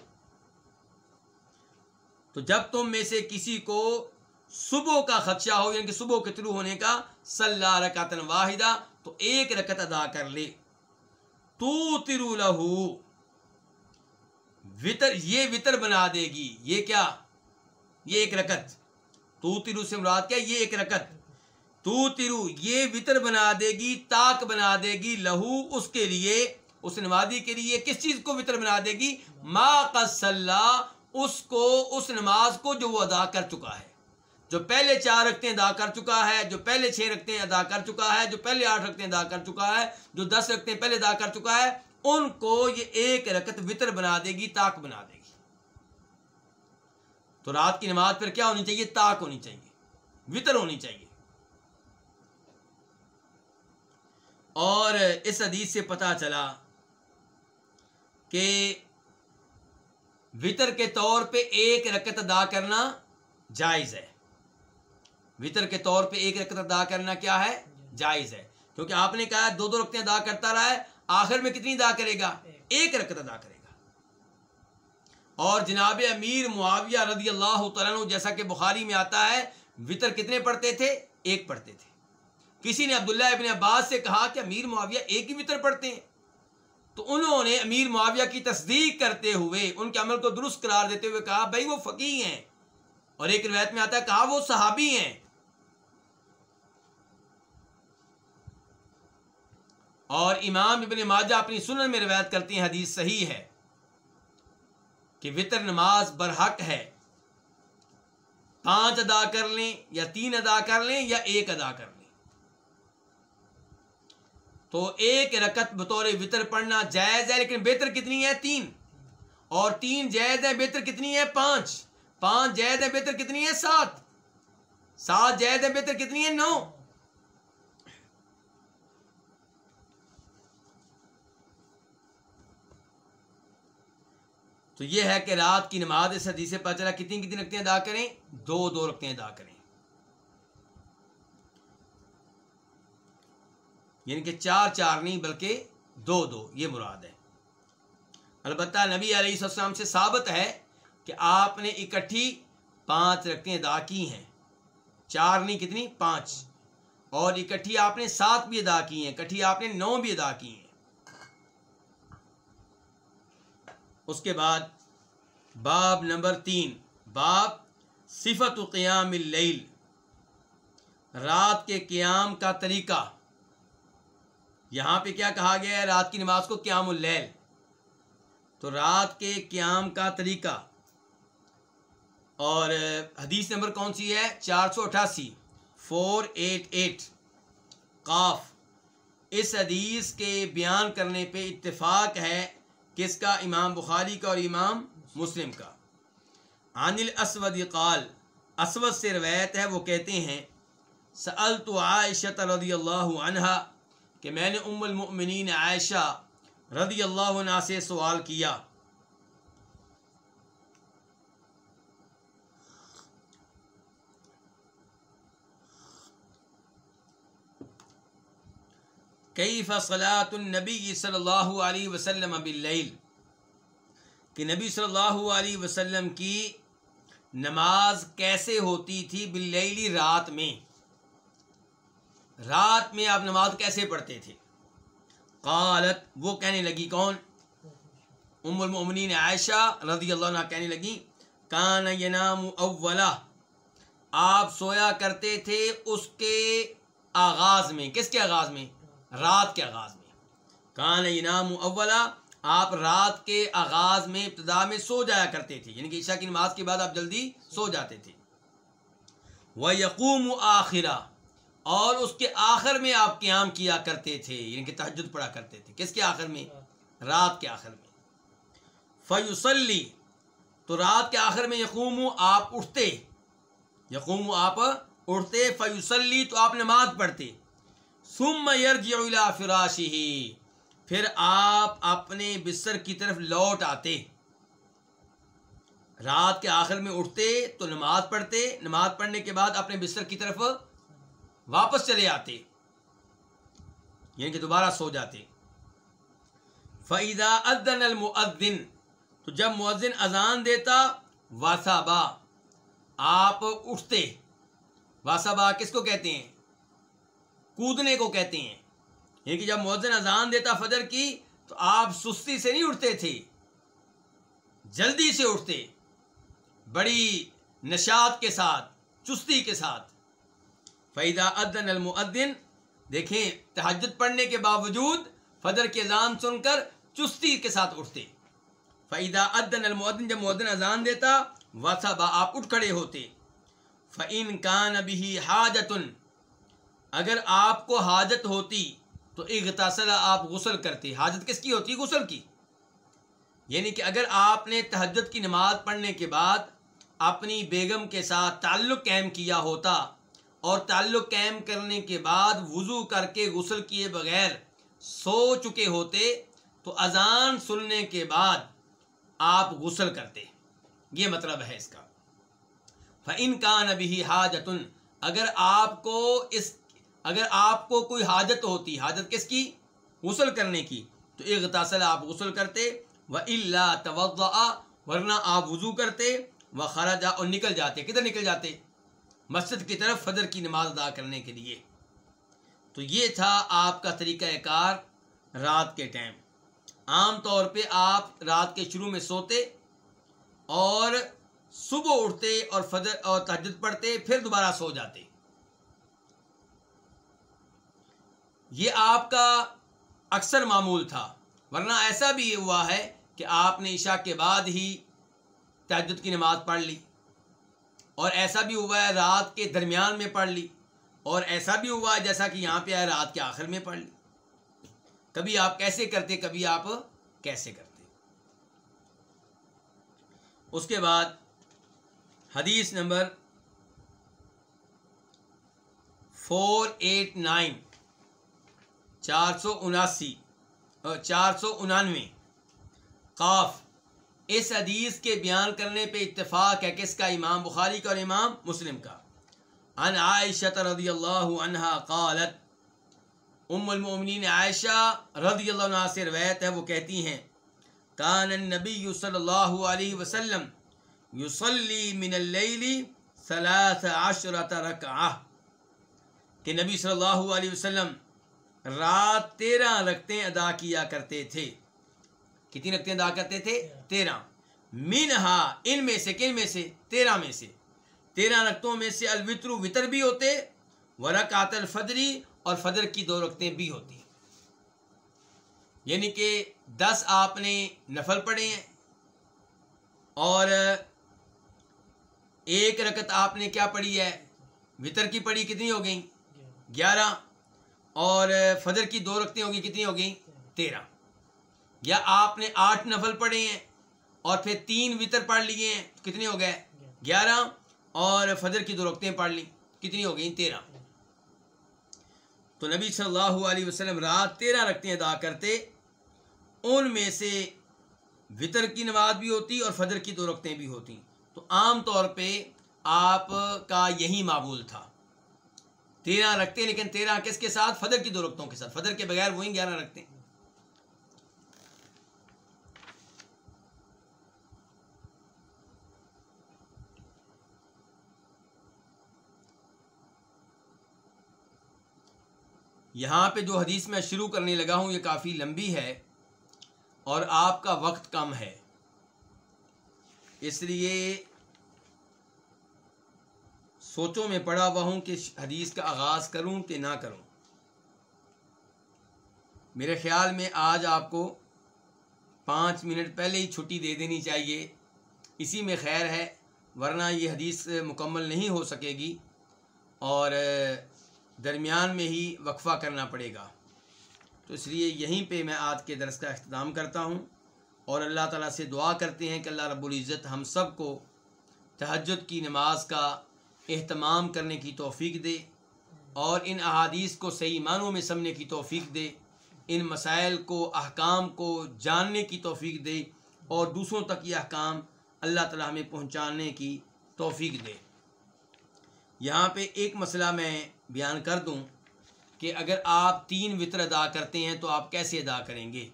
تو جب تم میں سے کسی کو صبح کا خدشہ ہو یعنی کہ صبح کے طلوع ہونے کا صلاح رکعتن واحدہ، تو ایک رکت ادا کر لے۔ تو ترو لہو۔ وطر یہ وطر بنا دے گی۔ یہ کیا؟ یہ ایک رکت تو ترو سے مراد کیا؟ یہ ایک رکت تو ترو یہ وطر بنا دے گی تاک بنا دے گی، لہو اس کے لیے، اس نمازی کے لیے کس چیز کو وطر بنا دے گی؟ ما قصلہ اس کو، اس نماز کو جو وہ ادا کر چکا ہے۔ جو پہلے چار رکھتے ادا کر چکا ہے، جو پہلے چھ رکھتے ہیں ادا کر چکا ہے، جو پہلے آٹھ رکھتے ہیں ادا کر چکا ہے، جو دس رکھتے ہیں پہلے ادا کر چکا ہے، ان کو یہ ایک رکت وطر بنا دے گی تاک بنا دے گی۔ تو رات کی نماز پر کیا ہونی چاہیے؟ تاک ہونی چاہیے۔ وطر ہونی چاہیے۔ اور اس حدیث سے پتا چلا کہ وطر کے طور پہ ایک رکت ادا کرنا جائز ہے۔ وطر کے طور پہ ایک رکت ادا کرنا کیا ہے؟ جائز ہے۔ کیونکہ آپ نے کہا دو دو رکتیں ادا کرتا رہا ہے، آخر میں کتنی ادا کرے گا؟ ایک رکت ادا کرے گا۔ اور جناب امیر معاویہ رضی اللہ تعالیٰ جیسا کہ بخاری میں آتا ہے، وطر کتنے پڑھتے تھے؟ ایک پڑھتے تھے۔ کسی نے عبداللہ ابن عباس سے کہا کہ امیر معاویہ ایک ہی وطر پڑھتے ہیں۔ تو انہوں نے امیر معاویہ کی تصدیق کرتے ہوئے ان کے عمل کو درست قرار دیتے ہوئے کہا، بھائی وہ فقی ہیں۔ اور ایک روایت میں آتا ہے، کہا وہ صحابی ہیں۔ اور امام ابن ماجہ اپنی سنن میں روایت کرتی ہیں، حدیث صحیح ہے۔ کہ وطر نماز برحق ہے۔ پانچ ادا کر لیں یا تین ادا کر لیں یا ایک ادا کر لیں۔ تو ایک رکت بطور وطر پڑھنا جائز ہے لیکن بہتر کتنی ہے؟ تین۔ اور تین جائز ہے بہتر کتنی ہے؟ پانچ۔ پانچ جائز ہے بہتر کتنی ہے؟ سات۔ سات جائز ہے بہتر کتنی ہے؟ نو۔ تو یہ ہے کہ رات کی نماز اس حدیث سے پتہ چلا کتنی کتنی رکھتے ادا کریں؟ دو دو رکھتے ادا کریں۔ یعنی کہ چار چار نہیں بلکہ دو دو، یہ مراد ہے۔ البتہ نبی علیہ السلام سے ثابت ہے کہ آپ نے اکٹھی پانچ رکھتے ادا کی ہیں۔ چار نہیں، کتنی؟ پانچ۔ اور اکٹھی آپ نے سات بھی ادا کی ہیں، اکٹھی آپ نے نو بھی ادا کی ہیں۔ اس کے بعد باب نمبر تین، باب صفت قیام اللیل، رات کے قیام کا طریقہ۔ یہاں پہ کیا کہا گیا ہے؟ رات کی نماز کو قیام اللیل۔ تو رات کے قیام کا طریقہ۔ اور حدیث نمبر کون سی ہے؟ چار سو اٹھاسی فور ایٹ ایٹ قاف، اس حدیث کے بیان کرنے پہ اتفاق ہے۔ کس کا؟ امام بخاری کا اور امام مسلم کا۔ عن الاسود قال، اسود سے روایت ہے، وہ کہتے ہیں، سألت عائشہ رضی اللہ عنہ کہ میں نے ام المؤمنین عائشہ رضی اللہ عنہ سے سوال کیا۔ کئی فصلاۃ النبی صلی اللہ علیہ وسلم باللیل کہ نبی صلی اللہ علیہ وسلم کی نماز کیسے ہوتی تھی باللیلی رات میں؟ رات میں آپ نماز کیسے پڑھتے تھے؟ قالت، وہ کہنے لگی کون؟ ام المؤمنین عائشہ رضی اللہ عنہ کہنے لگی، کان ینام اولا آپ سویا کرتے تھے اس کے آغاز میں، کس کے آغاز میں؟ رات کے آغاز میں۔ کان ینام اولا، آپ رات کے آغاز میں ابتدا میں سو جایا کرتے تھے یعنی کہ عشاء کی نماز کے بعد آپ جلدی سو جاتے تھے۔ وہ یقوم آخرہ اور اس کے آخر میں آپ قیام کیا کرتے تھے یعنی کہ تحجد پڑھا کرتے تھے۔ کس کے آخر میں؟ رات کے آخر میں۔ فیوسلی تو رات کے آخر میں یقوم، آپ اٹھتے۔ یقوم، آپ اٹھتے۔ فیوسلی تو آپ نماز پڑھتے۔ سم یرجع فراشی پھر آپ اپنے بستر کی طرف لوٹ آتے۔ رات کے آخر میں اٹھتے تو نماز پڑھتے، نماز پڑھنے کے بعد اپنے بستر کی طرف واپس چلے آتے۔ یعنی کہ دوبارہ سو جاتے۔ فعیدہ ادن المعدن تو جب مؤذن اذان دیتا واسابا آپ اٹھتے۔ واسابا کس کو کہتے ہیں؟ کودنے کو کہتے ہیں۔ کہ جب مؤذن اذان دیتا فجر کی تو آپ سستی سے نہیں اٹھتے تھے، جلدی سے اٹھتے، بڑی نشاط کے ساتھ، چستی کے ساتھ۔ فیدا ادن المعدن دیکھیں تحجد پڑھنے کے باوجود فجر کی اذان سن کر چستی کے ساتھ اٹھتے۔ فیدا ادن المعدن جب مؤدن اذان دیتا وسا با آپ اٹھ کھڑے ہوتے۔ فعین کان ابھی حاجتن اگر آپ کو حاجت ہوتی تو اغتاثل آپ غسل کرتے حاجت کس کی ہوتی؟ غسل کی۔ یعنی کہ اگر آپ نے تہجد کی نماز پڑھنے کے بعد اپنی بیگم کے ساتھ تعلق قائم کیا ہوتا اور تعلق قائم کرنے کے بعد وضو کر کے غسل کیے بغیر سو چکے ہوتے تو اذان سننے کے بعد آپ غسل کرتے۔ یہ مطلب ہے اس کا۔ فن کا نبی حاجتن اگر آپ کو اس اگر آپ کو کوئی حاجت ہوتی، حاجت کس کی؟ غسل کرنے کی۔ تو اغتاثل آپ غسل کرتے و اللہ توضع ورنہ آپ وضو کرتے و خراجہ اور نکل جاتے۔ کدھر نکل جاتے؟ مسجد کی طرف فجر کی نماز ادا کرنے کے لیے۔ تو یہ تھا آپ کا طریقہ کار رات کے ٹائم۔ عام طور پہ آپ رات کے شروع میں سوتے اور صبح اٹھتے اور فجر اور تہجد پڑھتے، پھر دوبارہ سو جاتے۔ یہ آپ کا اکثر معمول تھا، ورنہ ایسا بھی ہوا ہے کہ آپ نے عشاء کے بعد ہی تحجد کی نماز پڑھ لی، اور ایسا بھی ہوا ہے رات کے درمیان میں پڑھ لی، اور ایسا بھی ہوا ہے جیسا کہ یہاں پہ آئے رات کے آخر میں پڑھ لی۔ کبھی آپ کیسے کرتے، کبھی آپ کیسے کرتے۔ اس کے بعد حدیث نمبر فور ایٹ نائن چار سو اناسی چار سو انانوے۔ قاف، اس حدیث کے بیان کرنے پہ اتفاق ہے کس کا؟ امام بخاری کا اور امام مسلم کا۔ ان عائشہ رضی اللہ عنہ قالت، ام المؤمنین عائشہ رضی اللہ عنہ سے روایت ہے، وہ کہتی ہیں، کان النبی صلی اللہ علیہ وسلم یصلی من اللیل ثلاث عشرت رکعہ۔ کہ نبی صلی اللہ علیہ وسلم رات تیرہ رکھتے ادا کیا کرتے تھے۔ کتنی رکھتے ادا کرتے تھے؟ تیرہ۔ مینہا ان میں سے، کن میں سے؟ تیرہ میں سے۔ تیرہ رقطوں میں سے الوطر وطر بھی ہوتے ورکات الفدری اور فدر کی دو رکھتے بھی ہوتی۔ یعنی کہ دس آپ نے نفل پڑھے ہیں اور ایک رکت آپ نے کیا پڑھی ہے؟ وطر کی پڑھی کتنی ہو گئی گیارہ۔ اور فجر کی دو رکھتے ہوگی کتنی ہوگی تیرہ۔ یا آپ نے آٹھ نفل پڑھے ہیں اور پھر تین وطر پڑھ لیے ہیں، کتنے ہو گئے؟ گیارہ۔ اور فجر کی دو رکھتے پڑھ لی کتنی ہو گئی تیرہ۔ تو نبی صلی اللہ علیہ وسلم رات تیرہ رکھتے ادا کرتے، ان میں سے وطر کی نماز بھی ہوتی اور فجر کی دو رکھتے بھی ہوتی تو عام طور پہ آپ کا یہی معبول تھا۔ تیرہ رکھتے ہیں، لیکن تیرہ کس کے ساتھ؟ فدر کی دو رکتوں کے ساتھ۔ فدر کے بغیر وہی گیارہ رکھتے ہیں۔ یہاں پہ جو حدیث میں شروع کرنے لگا ہوں، یہ کافی لمبی ہے اور آپ کا وقت کم ہے۔ اس لیے سوچوں میں پڑا ہوا ہوں کہ حدیث کا آغاز کروں کہ نہ کروں۔ میرے خیال میں آج آپ کو پانچ منٹ پہلے ہی چھٹی دے دینی چاہیے۔ اسی میں خیر ہے، ورنہ یہ حدیث مکمل نہیں ہو سکے گی اور درمیان میں ہی وقفہ کرنا پڑے گا۔ تو اس لیے یہیں پہ میں آج کے درس کا اختتام کرتا ہوں۔ اور اللہ تعالیٰ سے دعا کرتے ہیں کہ اللہ رب العزت ہم سب کو تہجد کی نماز کا اہتمام کرنے کی توفیق دے اور ان احادیث کو صحیح معنوں میں سمنے کی توفیق دے، ان مسائل کو، احکام کو جاننے کی توفیق دے اور دوسروں تک یہ احکام اللہ تعالیٰ ہمیں پہنچانے کی توفیق دے۔ یہاں پہ ایک مسئلہ میں بیان کر دوں کہ اگر آپ تین وطر ادا کرتے ہیں تو آپ کیسے ادا کریں گے؟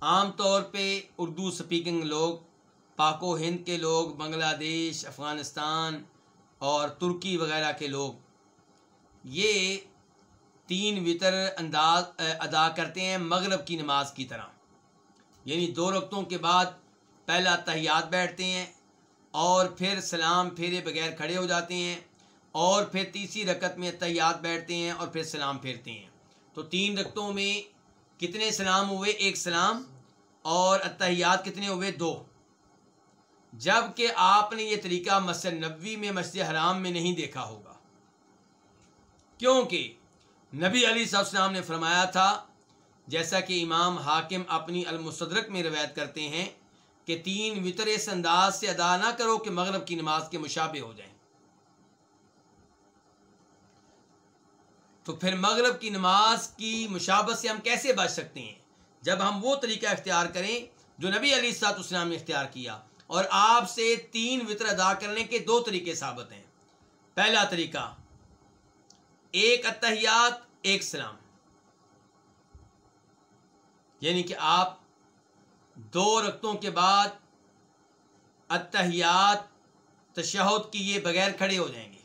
عام طور پہ اردو سپیکنگ لوگ پاک و ہند کے لوگ، بنگلہ دیش، افغانستان اور ترکی وغیرہ کے لوگ یہ تین وطر انداز ادا کرتے ہیں مغرب کی نماز کی طرح۔ یعنی دو رقطوں کے بعد پہلا تحیات بیٹھتے ہیں اور پھر سلام پھیرے بغیر کھڑے ہو جاتے ہیں اور پھر تیسری رکت میں تیات بیٹھتے ہیں اور پھر سلام پھیرتے ہیں۔ تو تین رکتوں میں کتنے سلام ہوئے؟ ایک سلام اور اتحیات کتنے ہوئے؟ دو۔ جبکہ آپ نے یہ طریقہ مسجد نبوی میں، مسجد حرام میں نہیں دیکھا ہوگا۔ کیونکہ نبی علی صاحب السلام نے فرمایا تھا، جیسا کہ امام حاکم اپنی المصدرک میں روایت کرتے ہیں کہ تین وطر اس انداز سے ادا نہ کرو کہ مغرب کی نماز کے مشابے ہو جائیں۔ تو پھر مغرب کی نماز کی مشابت سے ہم کیسے بچ سکتے ہیں؟ جب ہم وہ طریقہ اختیار کریں جو نبی علی سات اسلام نے اختیار کیا اور آپ سے تین وطر ادا کرنے کے دو طریقے ثابت ہیں۔ پہلا طریقہ، ایک اتحیات، ایک سلام۔ یعنی کہ آپ دو رقطوں کے بعد اتحیات، تشہد کی یہ بغیر کھڑے ہو جائیں گے۔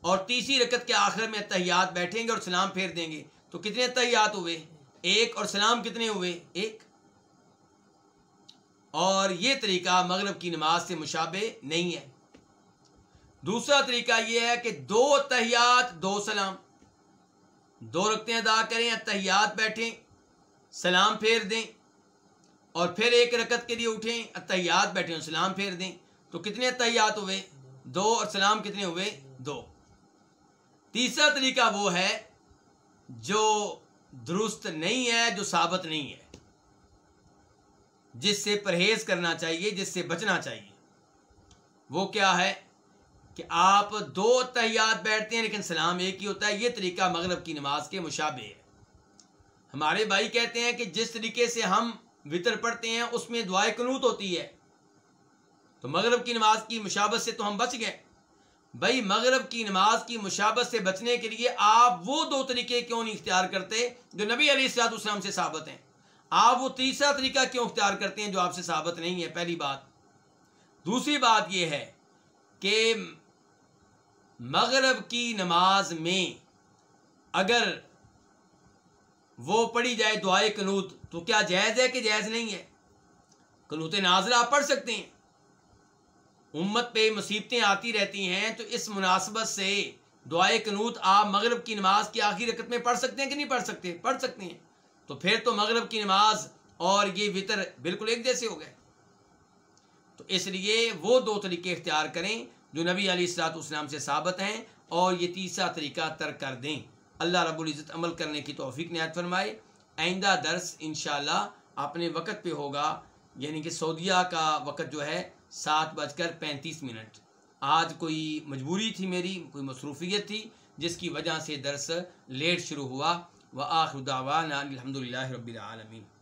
اور تیسری رکت کے آخر میں تحیات بیٹھیں گے اور سلام پھیر دیں گے۔ تو کتنے تحیات ہوئے؟ ایک اور سلام کتنے ہوئے؟ ایک۔ اور یہ طریقہ مغرب کی نماز سے مشابہ نہیں ہے۔ دوسرا طریقہ یہ ہے کہ دو تحیات، دو سلام۔ دو رکھتے ادا کریں تحیات بیٹھیں، سلام پھیر دیں اور پھر ایک رکت کے لیے اٹھیں، تحیات بیٹھیں اور سلام پھیر دیں۔ تو کتنے تحیات ہوئے؟ دو اور سلام کتنے ہوئے؟ دو۔ تیسرا طریقہ وہ ہے جو درست نہیں ہے، جو ثابت نہیں ہے۔ جس سے پرہیز کرنا چاہیے، جس سے بچنا چاہیے۔ وہ کیا ہے کہ آپ دو تحیات بیٹھتے ہیں، لیکن سلام ایک ہی ہوتا ہے۔ یہ طریقہ مغرب کی نماز کے مشابہ ہے۔ ہمارے بھائی کہتے ہیں کہ جس طریقے سے ہم وطر پڑھتے ہیں، اس میں دعائیں قنوت ہوتی ہے۔ تو مغرب کی نماز کی مشابت سے تو ہم بچ گئے۔ بھائی، مغرب کی نماز کی مشابت سے بچنے کے لیے آپ وہ دو طریقے کیوں نہیں اختیار کرتے جو نبی علی السلاط اسلام سے ثابت ہیں؟ آپ وہ تیسرا طریقہ کیوں اختیار کرتے ہیں جو آپ سے ثابت نہیں ہے؟ پہلی بات. دوسری بات یہ ہے کہ مغرب کی نماز میں اگر وہ پڑھی جائے دعائے کنوت تو کیا جائز ہے کہ جائز نہیں ہے؟ کنوت نازلہ آپ پڑھ سکتے ہیں. امت پہ مصیبتیں آتی رہتی ہیں، تو اس مناسبت سے دعائے کنوت آپ مغرب کی نماز کی آخری رکت میں پڑھ سکتے ہیں کہ نہیں پڑھ سکتے؟ پڑھ سکتے ہیں. تو پھر تو مغرب کی نماز اور یہ وطر بالکل ایک جیسے ہو گئے۔ تو اس لیے وہ دو طریقے اختیار کریں جو نبی علی السلاط اسلام سے ثابت ہیں اور یہ تیسرا طریقہ ترک کر دیں۔ اللہ رب العزت عمل کرنے کی توفیق نہایت فرمائے۔ آئندہ درس انشاءاللہ اپنے وقت پہ ہوگا یعنی کہ سعودیہ کا وقت جو ہے سات بج کر پینتیس منٹ۔ آج کوئی مجبوری تھی میری، کوئی مصروفیت تھی، جس کی وجہ سے درس لیٹ شروع ہوا۔ و آخر دعوانا الحمد للہ رب العالمین۔